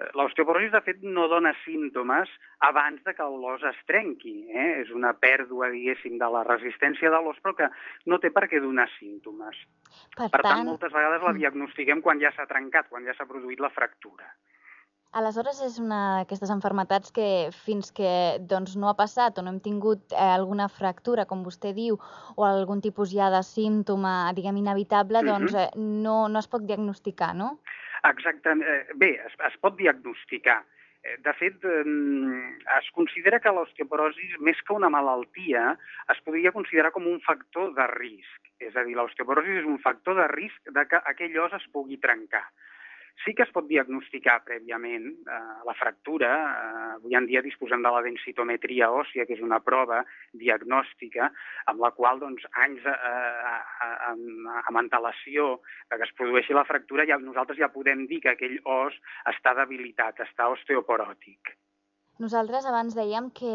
Eh, l'osteoporosi, de fet, no dona símptomes abans de que l'os es trenqui. Eh? És una pèrdua, diguéssim, de la resistència de l'os, però que no té per què donar símptomes. Per, per tant, tant, moltes vegades la mm. diagnostiquem quan ja s'ha trencat, quan ja s'ha produït la fractura. Aleshores, és una d'aquestes enfermetats que fins que doncs, no ha passat o no hem tingut eh, alguna fractura, com vostè diu, o algun tipus ja de símptoma, diguem, inevitable, mm -hmm. doncs eh, no, no es pot diagnosticar, no? Exactament. Eh, bé, es, es pot diagnosticar. Eh, de fet, es considera que l'osteoporosi, més que una malaltia, es podria considerar com un factor de risc. És a dir, l'osteoporosi és un factor de risc de que aquell os es pugui trencar. Sí que es pot diagnosticar prèviament eh, la fractura. Eh, avui en dia disposem de la densitometria òssia, que és una prova diagnòstica amb la qual doncs, anys eh, amb antelació que es produeixi la fractura ja, nosaltres ja podem dir que aquell os està debilitat, està osteoporòtic. Nosaltres abans dèiem que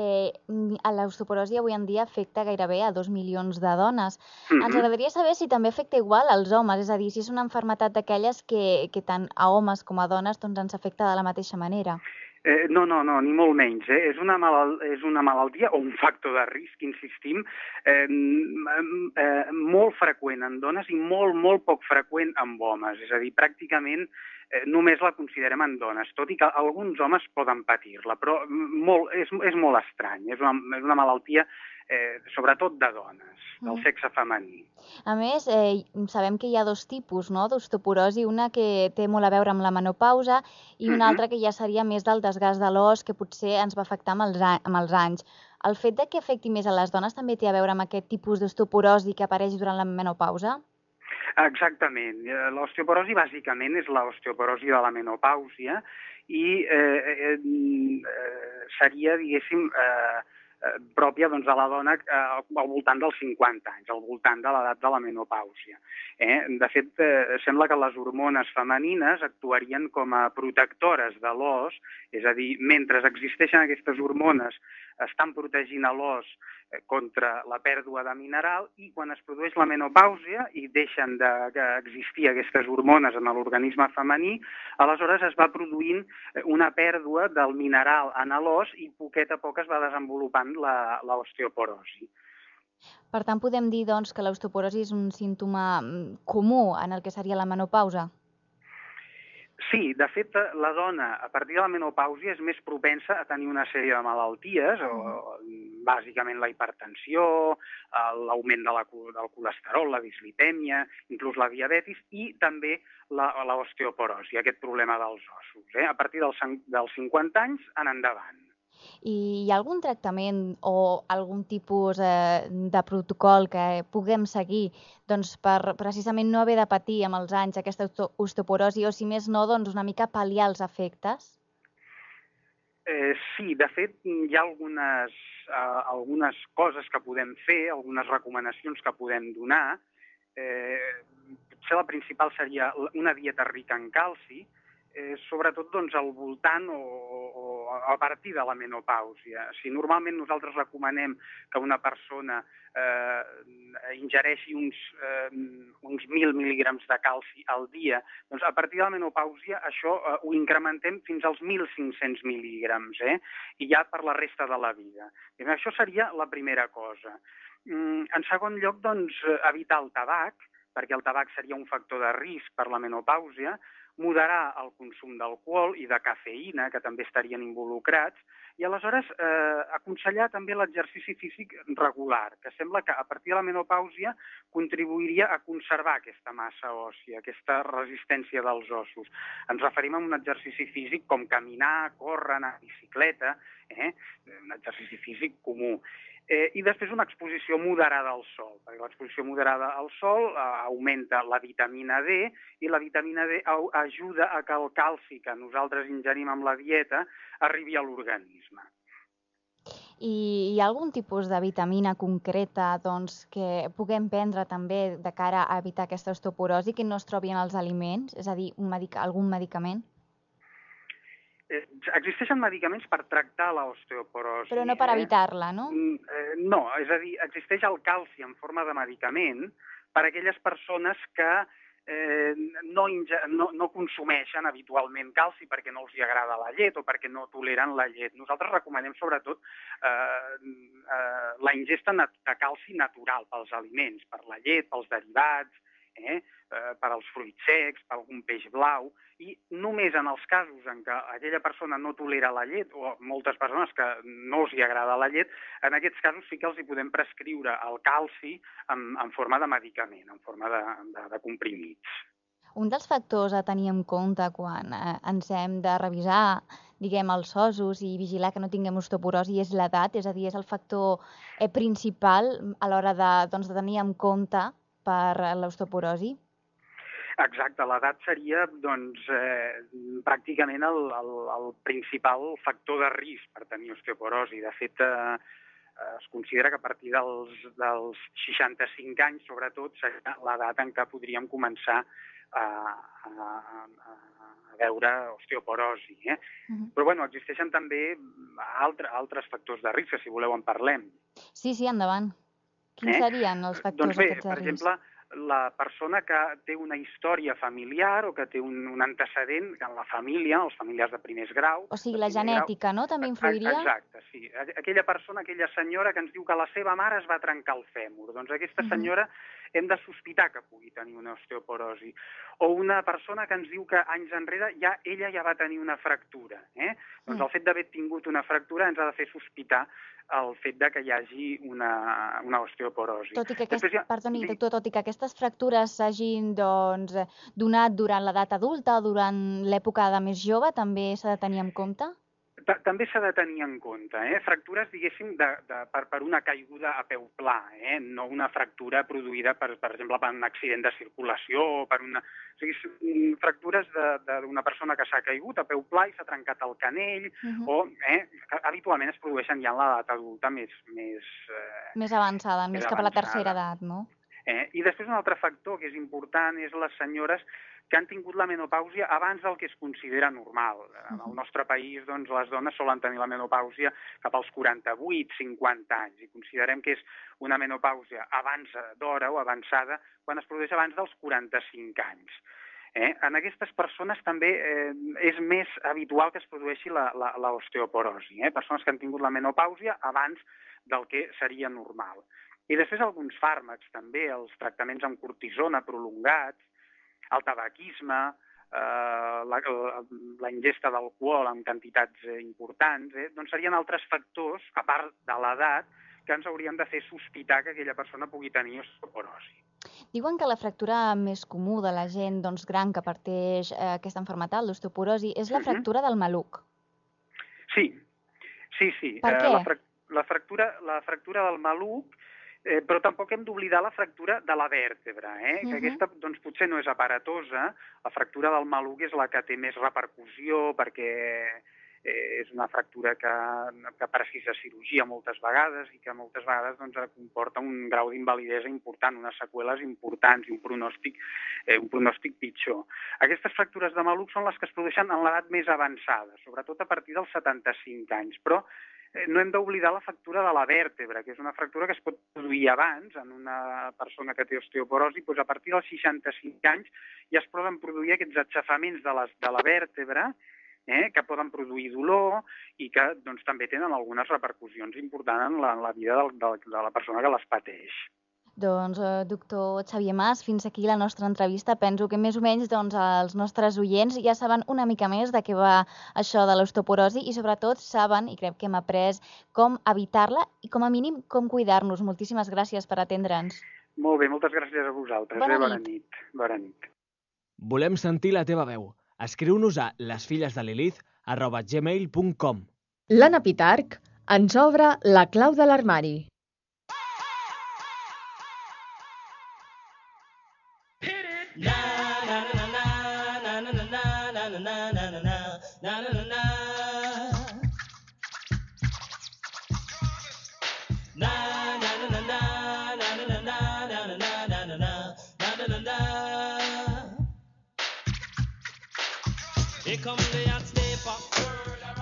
mm, l'osteoporosi avui en dia afecta gairebé a dos milions de dones. Mm -hmm. Ens agradaria saber si també afecta igual als homes, és a dir, si és una enfermetat d'aquelles que, que tant a homes com a dones doncs, ens afecta de la mateixa manera. Eh, no, no, no, ni molt menys. Eh? És, una malal és una malaltia o un factor de risc, insistim, eh, eh, molt freqüent en dones i molt, molt poc freqüent en homes. És a dir, pràcticament eh, només la considerem en dones, tot i que alguns homes poden patir-la, però molt, és, és molt estrany. És una, és una malaltia eh, sobretot de dones, del mm. sexe femení. A més, eh, sabem que hi ha dos tipus no, d'osteoporosi, una que té molt a veure amb la menopausa i una mm -hmm. altra que ja seria més del desgast de l'os, que potser ens va afectar amb els, amb els anys. El fet de que afecti més a les dones també té a veure amb aquest tipus d'osteoporosi que apareix durant la menopausa? Exactament. Eh, l'osteoporosi bàsicament és l'osteoporosi de la menopàusia i eh, eh, eh, seria, diguéssim, eh, eh, pròpia doncs, de la dona eh, al voltant dels 50 anys, al voltant de l'edat de la menopàusia. Eh? De fet, eh, sembla que les hormones femenines actuarien com a protectores de l'os, és a dir, mentre existeixen aquestes hormones, estan protegint l'os eh, contra la pèrdua de mineral i quan es produeix la menopàusia i deixen d'existir de, aquestes hormones en l'organisme femení, aleshores es va produint eh, una pèrdua del mineral en l'os i poquet a poc es va desenvolupant l'osteoporosi. Per tant, podem dir doncs, que l'osteoporosi és un símptoma mm, comú en el que seria la menopausa? Sí, de fet, la dona, a partir de la menopàusia, és més propensa a tenir una sèrie de malalties, o, bàsicament la hipertensió, l'augment de la, del colesterol, la dislipèmia, inclús la diabetis, i també l'osteoporosi, aquest problema dels ossos, eh? a partir dels, dels 50 anys en endavant. I hi ha algun tractament o algun tipus eh, de protocol que puguem seguir doncs, per precisament no haver de patir amb els anys aquesta osteoporosi o, si més no, doncs, una mica pal·liar els efectes? Eh, sí, de fet, hi ha algunes, eh, algunes coses que podem fer, algunes recomanacions que podem donar. Eh, potser la principal seria una dieta rica en calci, sobretot doncs, al voltant o, o a partir de la menopàusia. Si normalment nosaltres recomanem que una persona eh, ingereixi uns, eh, uns 1.000 mil·lígrams de calci al dia, doncs a partir de la menopàusia això eh, ho incrementem fins als 1.500 mil·lígrams, eh? i ja per la resta de la vida. I això seria la primera cosa. Mm, en segon lloc, doncs, evitar el tabac, perquè el tabac seria un factor de risc per la menopàusia, moderar el consum d'alcohol i de cafeïna, que també estarien involucrats, i aleshores eh, aconsellar també l'exercici físic regular, que sembla que a partir de la menopàusia contribuiria a conservar aquesta massa òssia, aquesta resistència dels ossos. Ens referim a un exercici físic com caminar, córrer, anar a bicicleta, eh? un exercici físic comú. Eh, I després una exposició moderada al sol, perquè l'exposició moderada al sol eh, augmenta la vitamina D i la vitamina D ajuda a que el calci que nosaltres ingerim amb la dieta arribi a l'organisme. I hi ha algun tipus de vitamina concreta doncs, que puguem prendre també de cara a evitar aquesta osteoporosi que no es trobi en els aliments? És a dir, un medic algun medicament? Eh, existeixen medicaments per tractar l'osteoporosi. Però no per eh? evitar-la, no? Mm, eh, no, és a dir, existeix el calci en forma de medicament per a aquelles persones que eh, no, no, no consumeixen habitualment calci perquè no els hi agrada la llet o perquè no toleren la llet. Nosaltres recomanem sobretot eh, eh, la ingesta de calci natural pels aliments, per la llet, pels derivats, eh, eh, per als fruits secs, per algun peix blau, i només en els casos en què aquella persona no tolera la llet, o moltes persones que no els hi agrada la llet, en aquests casos sí que els hi podem prescriure el calci en, en forma de medicament, en forma de, de, de comprimits. Un dels factors a tenir en compte quan eh, ens hem de revisar diguem, els ossos i vigilar que no tinguem osteoporosi és l'edat, és a dir, és el factor eh, principal a l'hora de, doncs, de tenir en compte per l'osteoporosi? Exacte, l'edat seria doncs, eh, pràcticament el, el, el principal factor de risc per tenir osteoporosi. De fet, eh, es considera que a partir dels, dels 65 anys, sobretot, seria l'edat en què podríem començar a, a, a veure osteoporosi. Eh? Uh -huh. Però bueno, existeixen també altre, altres factors de risc, si voleu en parlem. Sí, sí, endavant. Quins eh? serien els factors doncs bé, aquests per exemple, la persona que té una història familiar o que té un, un antecedent en la família, els familiars de primers grau... O sigui, la genètica, grau, no?, també influiria? Exacte, sí. Aquella persona, aquella senyora que ens diu que la seva mare es va trencar el fèmur. Doncs aquesta senyora uh -huh hem de sospitar que pugui tenir una osteoporosi. O una persona que ens diu que anys enrere ja ella ja va tenir una fractura. Eh? Doncs mm. el fet d'haver tingut una fractura ens ha de fer sospitar el fet de que hi hagi una, una osteoporosi. Tot i que, aquest, ha... perdoni, doctor, tot i que aquestes fractures s'hagin doncs, donat durant l'edat adulta o durant l'època de més jove, també s'ha de tenir en compte? També s'ha de tenir en compte, eh? fractures, diguéssim, de, de, per, per una caiguda a peu pla, eh? no una fractura produïda, per, per exemple, per un accident de circulació o per una... O sigui, mm, fractures d'una persona que s'ha caigut a peu pla i s'ha trencat el canell, uh -huh. o eh, habitualment es produeixen ja en l'edat adulta més... Més, eh, més avançada, més, més cap a la tercera edat, no? Eh? I després un altre factor que és important és les senyores que han tingut la menopàusia abans del que es considera normal. En el nostre país, doncs, les dones solen tenir la menopàusia cap als 48-50 anys i considerem que és una menopàusia abans d'hora o avançada quan es produeix abans dels 45 anys. Eh? En aquestes persones també eh, és més habitual que es produeixi l'osteoporosi, eh? persones que han tingut la menopàusia abans del que seria normal. I després alguns fàrmacs també, els tractaments amb cortisona prolongats, el tabaquisme, eh, la, la, la ingesta d'alcohol en quantitats eh, importants, eh, doncs serien altres factors, a part de l'edat, que ens haurien de fer sospitar que aquella persona pugui tenir osteoporosi. Diuen que la fractura més comú de la gent doncs, gran que parteix eh, aquesta enfermetat, l'osteoporosi, és la uh -huh. fractura del maluc. Sí, sí, sí. Per què? Eh, la, fra la, fractura, la fractura del maluc Eh, però tampoc hem d'oblidar la fractura de la vèrtebra, eh? Uh -huh. que aquesta doncs, potser no és aparatosa. La fractura del maluc és la que té més repercussió perquè eh, és una fractura que, que precisa cirurgia moltes vegades i que moltes vegades doncs, comporta un grau d'invalidesa important, unes seqüeles importants i un pronòstic, eh, un pronòstic pitjor. Aquestes fractures de maluc són les que es produeixen en l'edat més avançada, sobretot a partir dels 75 anys, però no hem d'oblidar la fractura de la vèrtebra, que és una fractura que es pot produir abans en una persona que té osteoporosi, doncs a partir dels 65 anys ja es poden produir aquests aixafaments de, les, de la vèrtebra eh, que poden produir dolor i que doncs, també tenen algunes repercussions importants en la, en la vida del, de, de la persona que les pateix. Doncs, eh, doctor Xavier Mas, fins aquí la nostra entrevista. Penso que més o menys doncs, els nostres oients ja saben una mica més de què va això de l'osteoporosi i sobretot saben, i crec que hem après, com evitar-la i com a mínim com cuidar-nos. Moltíssimes gràcies per atendre'ns. Molt bé, moltes gràcies a vosaltres. Bona eh? Bona nit. nit. Bona nit. Volem sentir la teva veu. Escriu-nos a lesfillesdelilith arroba gmail.com L'Anna Pitarc ens obre la clau de l'armari.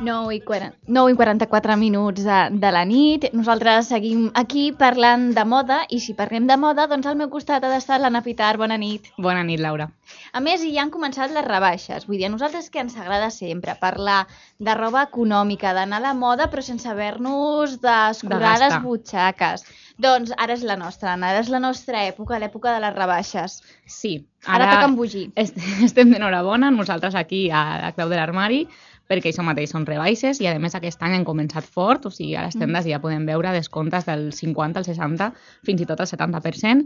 9 i, 40, 9 i 44 minuts de, de la nit. Nosaltres seguim aquí parlant de moda i si parlem de moda, doncs al meu costat ha d'estar l'Anna Pitar. Bona nit. Bona nit, Laura. A més, ja han començat les rebaixes. Vull dir, a nosaltres que ens agrada sempre parlar de roba econòmica, d'anar a la moda, però sense haver-nos d'escurar De les butxaques. Doncs ara és la nostra, Anna, ara és la nostra època, l'època de les rebaixes. Sí. Ara toca embogir. est- Estem d'enhorabona, nosaltres aquí a la Clau de l'Armari, perquè això mateix són rebaixes i a més aquest any han començat fort, o sigui, a les tendes ja podem veure descomptes del 50 al 60, fins i tot al 70%,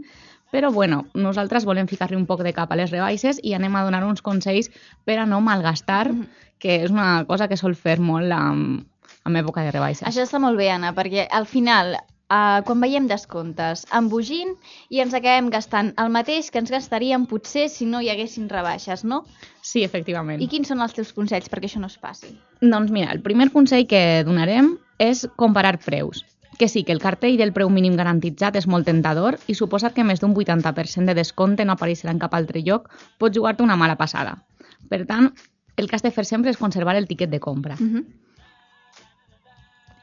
però bueno, nosaltres volem ficar-li un poc de cap a les rebaixes i anem a donar uns consells per a no malgastar, que és una cosa que sol fer molt en, en època de rebaixes. Això està molt bé, Anna, perquè al final, eh, quan veiem descomptes, embogint i ens acabem gastant el mateix que ens gastaríem potser si no hi haguessin rebaixes, no? Sí, efectivament. I quins són els teus consells perquè això no es passi? Doncs mira, el primer consell que donarem és comparar preus. Que sí, que el cartell del preu mínim garantitzat és molt tentador i suposar que més d'un 80% de descompte no apareixerà en cap altre lloc pot jugar-te una mala passada. Per tant, el que has de fer sempre és conservar el tiquet de compra. Uh -huh.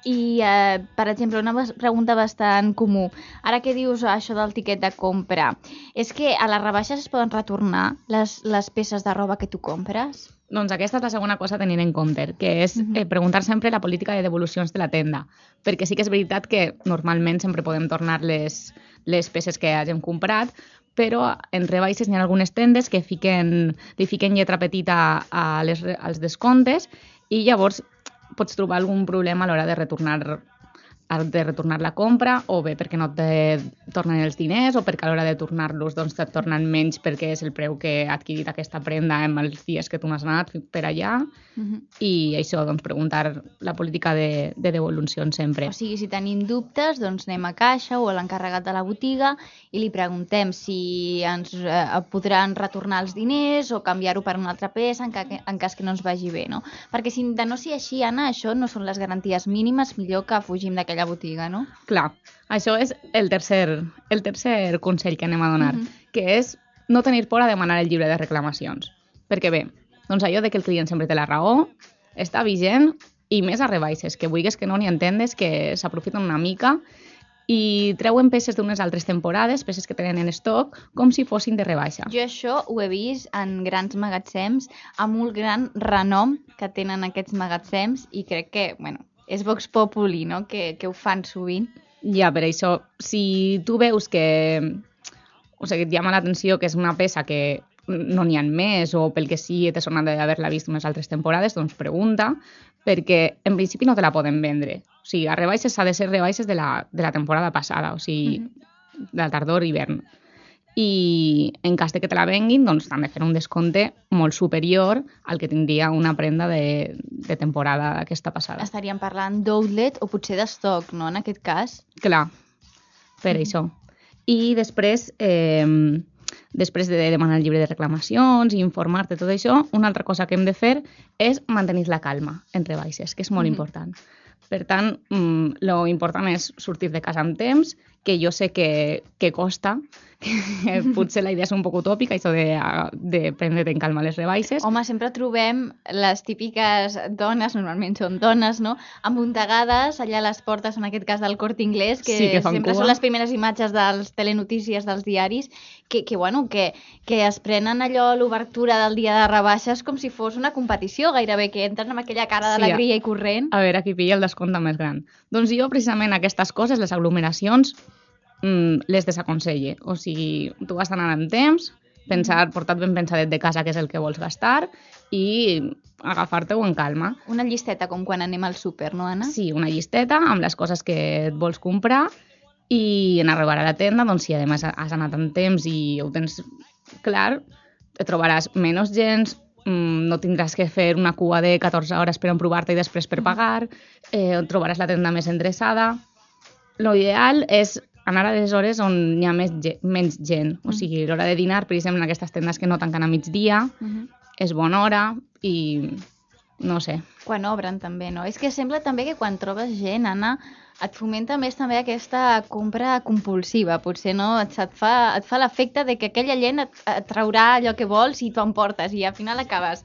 I, eh, per exemple, una pregunta bastant comú. Ara que dius això del tiquet de compra, és que a les rebaixes es poden retornar les, les peces de roba que tu compres? Doncs aquesta és la segona cosa a tenir en compte, que és eh, preguntar sempre la política de devolucions de la tenda, perquè sí que és veritat que normalment sempre podem tornar les, les peces que hagin comprat, però en rebaixes n'hi ha algunes tendes que fiquen, li fiquen lletra petita a les, als descomptes i llavors pots trobar algun problema a l'hora de retornar de retornar la compra o bé perquè no te tornen els diners o perquè a l'hora de tornar-los doncs et tornen menys perquè és el preu que ha adquirit aquesta prenda en els dies que tu n'has anat per allà Uh -huh. i això, doncs preguntar la política de, de devolucions sempre. O sigui, si tenim dubtes, doncs anem a caixa o a l'encarregat de la botiga i li preguntem si ens eh, podran retornar els diners o canviar-ho per una altra peça en, ca en cas que no ens vagi bé, no? Perquè si de no ser així, Anna, això no són les garanties mínimes, millor que fugim d'aquella botiga, no? Clar, això és el tercer, el tercer consell que anem a donar, Mhm. que és no tenir por a demanar el llibre de reclamacions. Perquè bé, doncs allò de que el client sempre té la raó està vigent i més a rebaixes, que vulguis que no n'hi entendes, que s'aprofiten una mica i treuen peces d'unes altres temporades, peces que tenen en estoc, com si fossin de rebaixa. Jo això ho he vist en grans magatzems amb un gran renom que tenen aquests magatzems i crec que, bueno, és Vox Populi, no?, que, que ho fan sovint. Ja, per això, si tu veus que o sigui, et llama l'atenció que és una peça que no n'hi ha més o pel que sí te sona d'haver-la vist unes altres temporades, doncs pregunta, perquè en principi no te la poden vendre. O sigui, a rebaixes s'ha de ser rebaixes de la, de la temporada passada, o sigui, de la tardor-hivern. I en cas de que te la venguin, doncs t'han de fer un descompte molt superior al que tindria una prenda de, de temporada aquesta passada. Estaríem parlant d'outlet o potser d'estoc, no?, en aquest cas. Clar, per això. I després, eh, després de demanar el llibre de reclamacions i informar-te tot això, una altra cosa que hem de fer és mantenir la calma en rebaixes, que és molt Mhm. important. Per tant, mm, lo important és sortir de casa amb temps que jo sé que, que costa, potser la idea és un poc utòpica, això de, de prendre't en calma les rebaixes. Home, sempre trobem les típiques dones, normalment són dones, no?, amuntegades allà a les portes, en aquest cas del Corte Inglés, que, Sí, que sempre cua. són les primeres imatges dels telenotícies dels diaris, que, que bueno, que, que es prenen allò l'obertura del dia de rebaixes com si fos una competició gairebé, que entren amb aquella cara Sí, d'alegria i corrent. A veure qui pilla el descompte més gran. Doncs jo, precisament, aquestes coses, les aglomeracions, les desaconselle. O sigui, tu vas anant amb temps, pensar, portat ben pensadet de casa què és el que vols gastar i agafar-te-ho en calma. Una llisteta com quan anem al súper, no, Anna? Sí, una llisteta amb les coses que et vols comprar i en arribar a la tenda, doncs si a més has anat amb temps i ho tens clar, te trobaràs menys gens, mm, no tindràs que fer una cua de 14 hores per emprovar-te i després per pagar, eh, trobaràs la tenda més endreçada. Lo ideal és anar a les hores on hi ha més, ge- menys gent. O sigui, l'hora de dinar, per exemple, en aquestes tendes que no tanquen a migdia, Mhm. és bona hora i no sé. Quan obren també, no? És que sembla també que quan trobes gent, Anna, et fomenta més també aquesta compra compulsiva, potser, no? Et, et fa, et fa l'efecte de que aquella gent et, et traurà allò que vols i t'ho emportes i al final acabes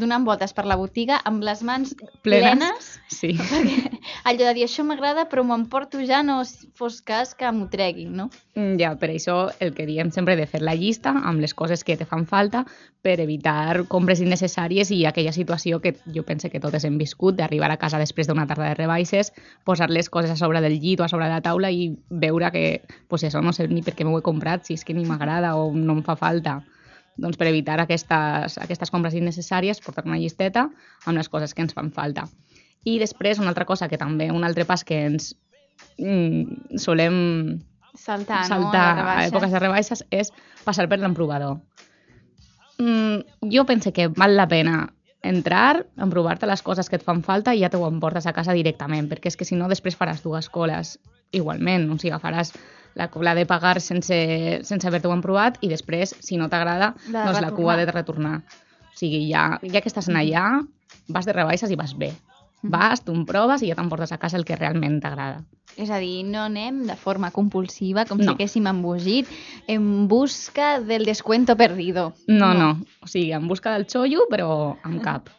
donant voltes per la botiga amb les mans Plenes. plenes, Sí. perquè allò de dir això m'agrada però m'ho emporto ja no fos cas que m'ho treguin, no? Mm, Ja, per això el que diem sempre de fer la llista amb les coses que te fan falta per evitar compres innecessàries i aquella situació que jo pense que totes hem viscut, d'arribar a casa després d'una tarda de rebaixes, posar les coses a sobre del llit o a sobre de la taula i veure que, pues això, no sé ni per què m'ho he comprat, si és que ni m'agrada o no em fa falta. Doncs per evitar aquestes, aquestes compres innecessàries, portar una llisteta amb les coses que ens fan falta. I després, una altra cosa que també, un altre pas que ens mm, solem Saltar, no? saltar les a rebaixes. èpoques de rebaixes és passar per l'emprovador. Mm, jo pense que val la pena entrar, emprovar-te les coses que et fan falta i ja t'ho emportes a casa directament, perquè és que si no després faràs dues coles igualment, o sigui, agafaràs la cola de pagar sense, sense haver-t'ho emprovat i després, si no t'agrada, doncs la cua de retornar. O sigui, ja, ja que estàs en allà, vas de rebaixes i vas bé. Vas, tu em proves i ja t'emportes a casa el que realment t'agrada. És a dir, no anem de forma compulsiva, com No. si haguéssim embogit, en busca del descuento perdido. No, no, o sigui, en busca del xollo, però amb cap.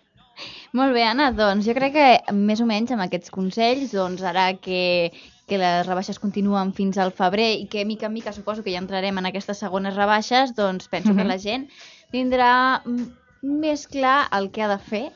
Molt bé, Anna, doncs jo crec que més o menys amb aquests consells, doncs ara que, que les rebaixes continuen fins al febrer i que mica en mica suposo que ja entrarem en aquestes segones rebaixes, doncs penso que Mhm. la gent tindrà mm, més clar el que ha de fer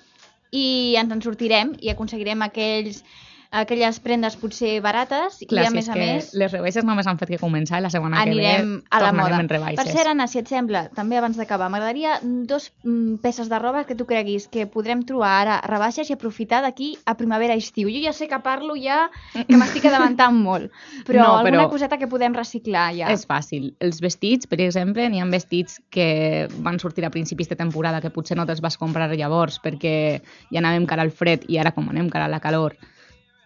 i ens en sortirem i aconseguirem aquells, aquelles prendes potser barates Clar, i a si més és a més les rebaixes només han fet que començar i la setmana que ve a la moda. en rebaixes. Per cert, Anna, si et sembla, també abans d'acabar, m'agradaria dos mm, peces de roba que tu creguis que podrem trobar ara a rebaixes i aprofitar d'aquí a primavera-estiu. Jo ja sé que parlo ja, que m'estic adelantant molt, però No, alguna però- coseta que podem reciclar ja. És fàcil. Els vestits, per exemple, n'hi ha vestits que van sortir a principis de temporada que potser no te'ls vas comprar llavors perquè ja anàvem cara al fred i ara com anem cara a la calor,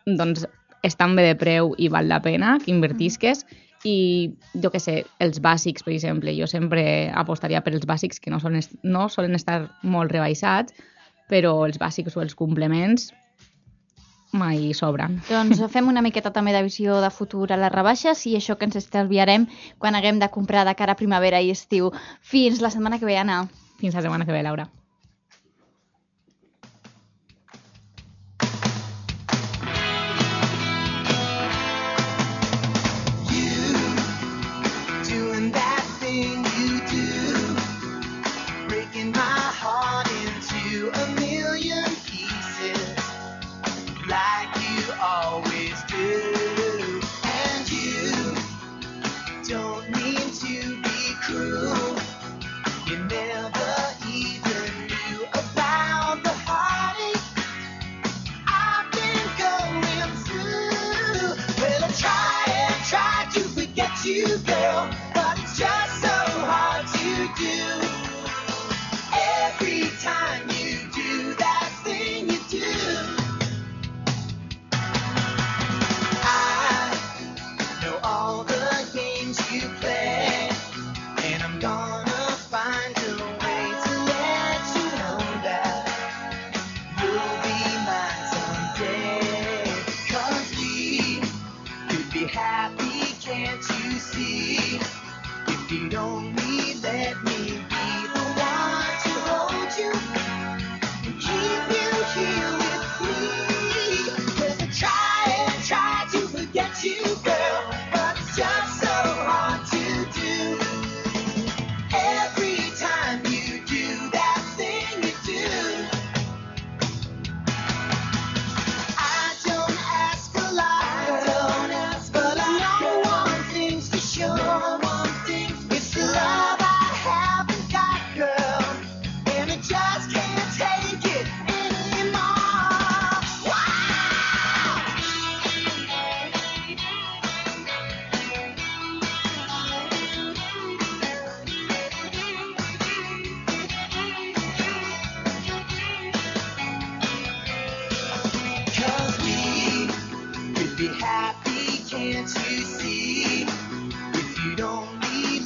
doncs estan bé de preu i val la pena que invertisques i jo que sé, els bàsics, per exemple, jo sempre apostaria per els bàsics que no, solen, no solen estar molt rebaixats, però els bàsics o els complements mai sobren. Doncs fem una miqueta també de visió de futur a les rebaixes i això que ens estalviarem quan haguem de comprar de cara a primavera i estiu. Fins la setmana que ve, Anna. Fins la setmana que ve, Laura.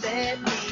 that me.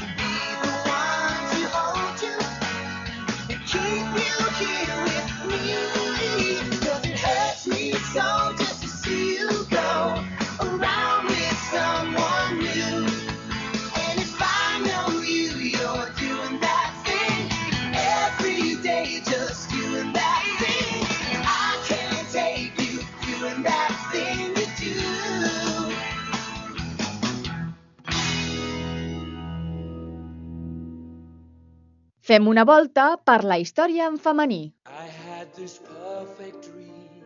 Fem una volta per la història en femení. I had this perfect dream.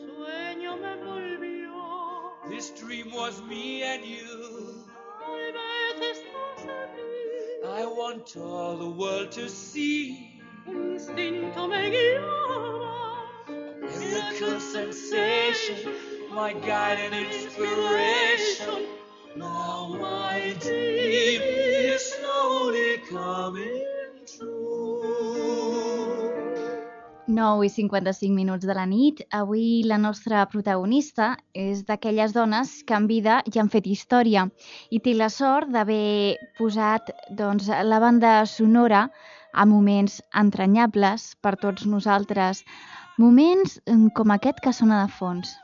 Sueño me envolvió. This dream was me and you. Tal vez estás aquí. I want all the world to see. Instinto me guiaba. Miracle sensation, my guide and inspiration. Now my dream is slowly coming. 9 i 55 minuts de la nit. Avui la nostra protagonista és d'aquelles dones que en vida ja han fet història i té la sort d'haver posat doncs, la banda sonora a moments entranyables per tots nosaltres. Moments mm, com aquest que sona de fons.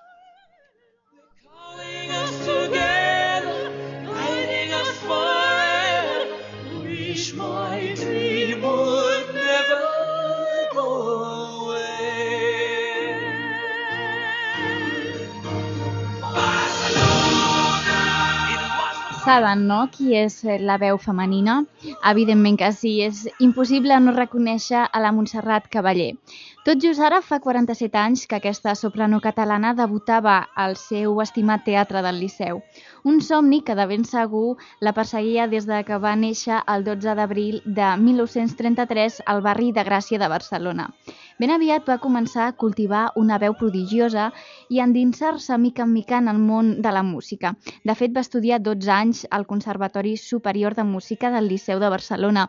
Saben, no?, qui és eh, la veu femenina? Evidentment que sí, és impossible no reconèixer a la Montserrat Cavaller. Tot just ara fa 47 anys que aquesta soprano catalana debutava al seu estimat teatre del Liceu. Un somni que de ben segur la perseguia des de que va néixer el 12 d'abril de 1933 al barri de Gràcia de Barcelona. Ben aviat va començar a cultivar una veu prodigiosa i endinsar-se mica en mica en el món de la música. De fet, va estudiar 12 anys al Conservatori Superior de Música del Liceu de Barcelona.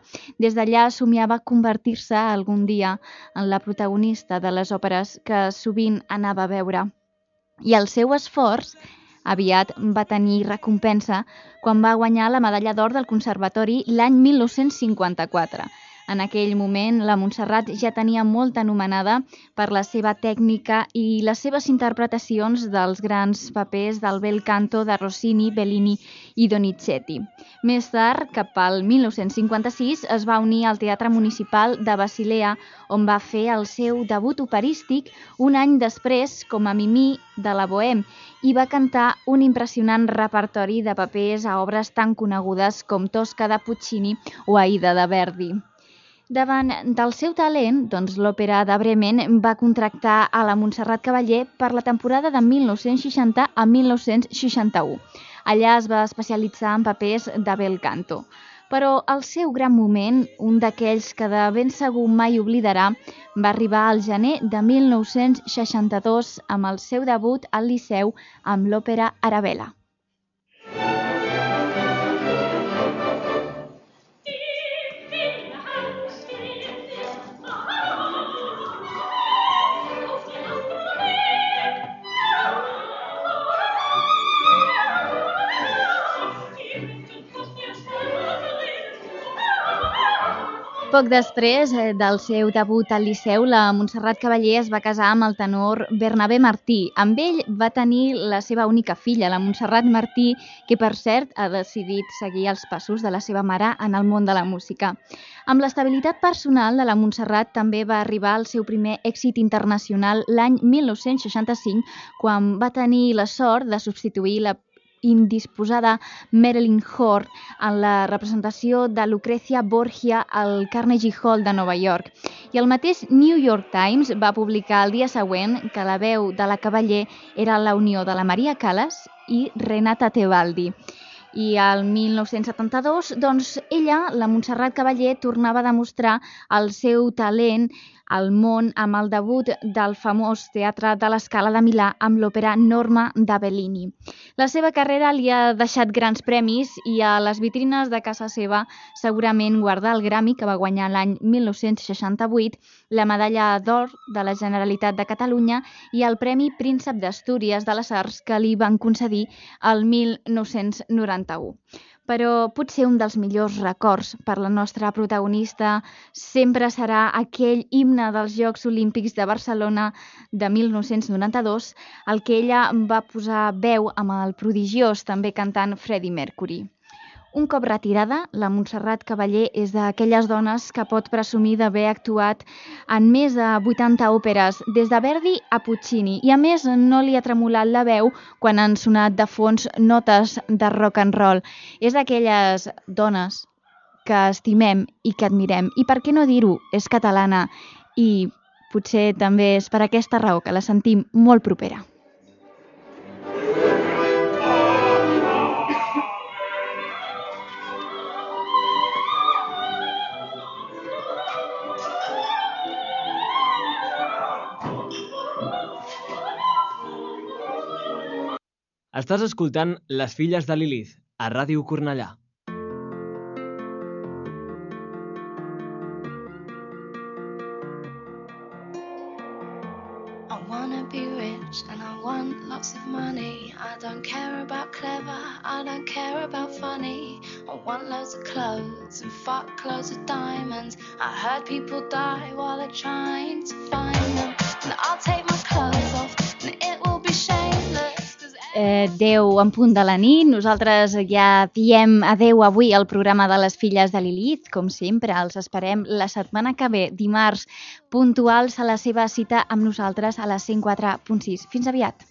Des d'allà somiava convertir-se algun dia en la protagonista de les òperes que sovint anava a veure. I el seu esforç aviat va tenir recompensa quan va guanyar la medalla d'or del Conservatori l'any 1954. En aquell moment, la Montserrat ja tenia molt anomenada per la seva tècnica i les seves interpretacions dels grans papers del bel canto de Rossini, Bellini i Donizetti. Més tard, cap al 1956, es va unir al Teatre Municipal de Basilea, on va fer el seu debut operístic un any després com a Mimí de la Bohème i va cantar un impressionant repertori de papers a obres tan conegudes com Tosca de Puccini o Aida de Verdi. Davant del seu talent, doncs l'òpera de Bremen va contractar a la Montserrat Cavaller per la temporada de 1960 a 1961. Allà es va especialitzar en papers de bel canto. Però el seu gran moment, un d'aquells que de ben segur mai oblidarà, va arribar al gener de 1962 amb el seu debut al Liceu amb l'òpera Arabella. Poc després eh, del seu debut al Liceu, la Montserrat Cavaller es va casar amb el tenor Bernabé Martí. Amb ell va tenir la seva única filla, la Montserrat Martí, que per cert ha decidit seguir els passos de la seva mare en el món de la música. Amb l'estabilitat personal de la Montserrat també va arribar al seu primer èxit internacional l'any 1965, quan va tenir la sort de substituir la indisposada Marilyn Hore en la representació de Lucrecia Borgia al Carnegie Hall de Nova York. I el mateix New York Times va publicar el dia següent que la veu de la cavaller era la unió de la Maria Callas i Renata Tebaldi. I al 1972, doncs, ella, la Montserrat Cavaller, tornava a demostrar el seu talent al món amb el debut del famós Teatre de l'Escala de Milà amb l'òpera Norma de Bellini. La seva carrera li ha deixat grans premis i a les vitrines de casa seva segurament guarda el Grammy que va guanyar l'any 1968, la medalla d'or de la Generalitat de Catalunya i el Premi Príncep d'Astúries de les Arts que li van concedir el 1991 però potser un dels millors records per la nostra protagonista sempre serà aquell himne dels Jocs Olímpics de Barcelona de 1992, el que ella va posar veu amb el prodigiós també cantant Freddie Mercury. Un cop retirada, la Montserrat Cavaller és d'aquelles dones que pot presumir d'haver actuat en més de 80 òperes, des de Verdi a Puccini, i a més no li ha tremolat la veu quan han sonat de fons notes de rock and roll. És d'aquelles dones que estimem i que admirem. I per què no dir-ho? És catalana i potser també és per aquesta raó que la sentim molt propera. Estàs escoltant Les filles de Lilith, a Ràdio Cornellà. I wanna be rich and I want lots of money. I don't care about clever, I don't care about funny. I want loads of clothes and fuck loads of diamonds. I heard people die while they're trying to find them. And I'll take my Eh, 10 en punt de la nit. Nosaltres ja diem adeu avui al programa de les filles de Lilith. Com sempre, els esperem la setmana que ve, dimarts, puntuals a la seva cita amb nosaltres a les 104.6. Fins aviat.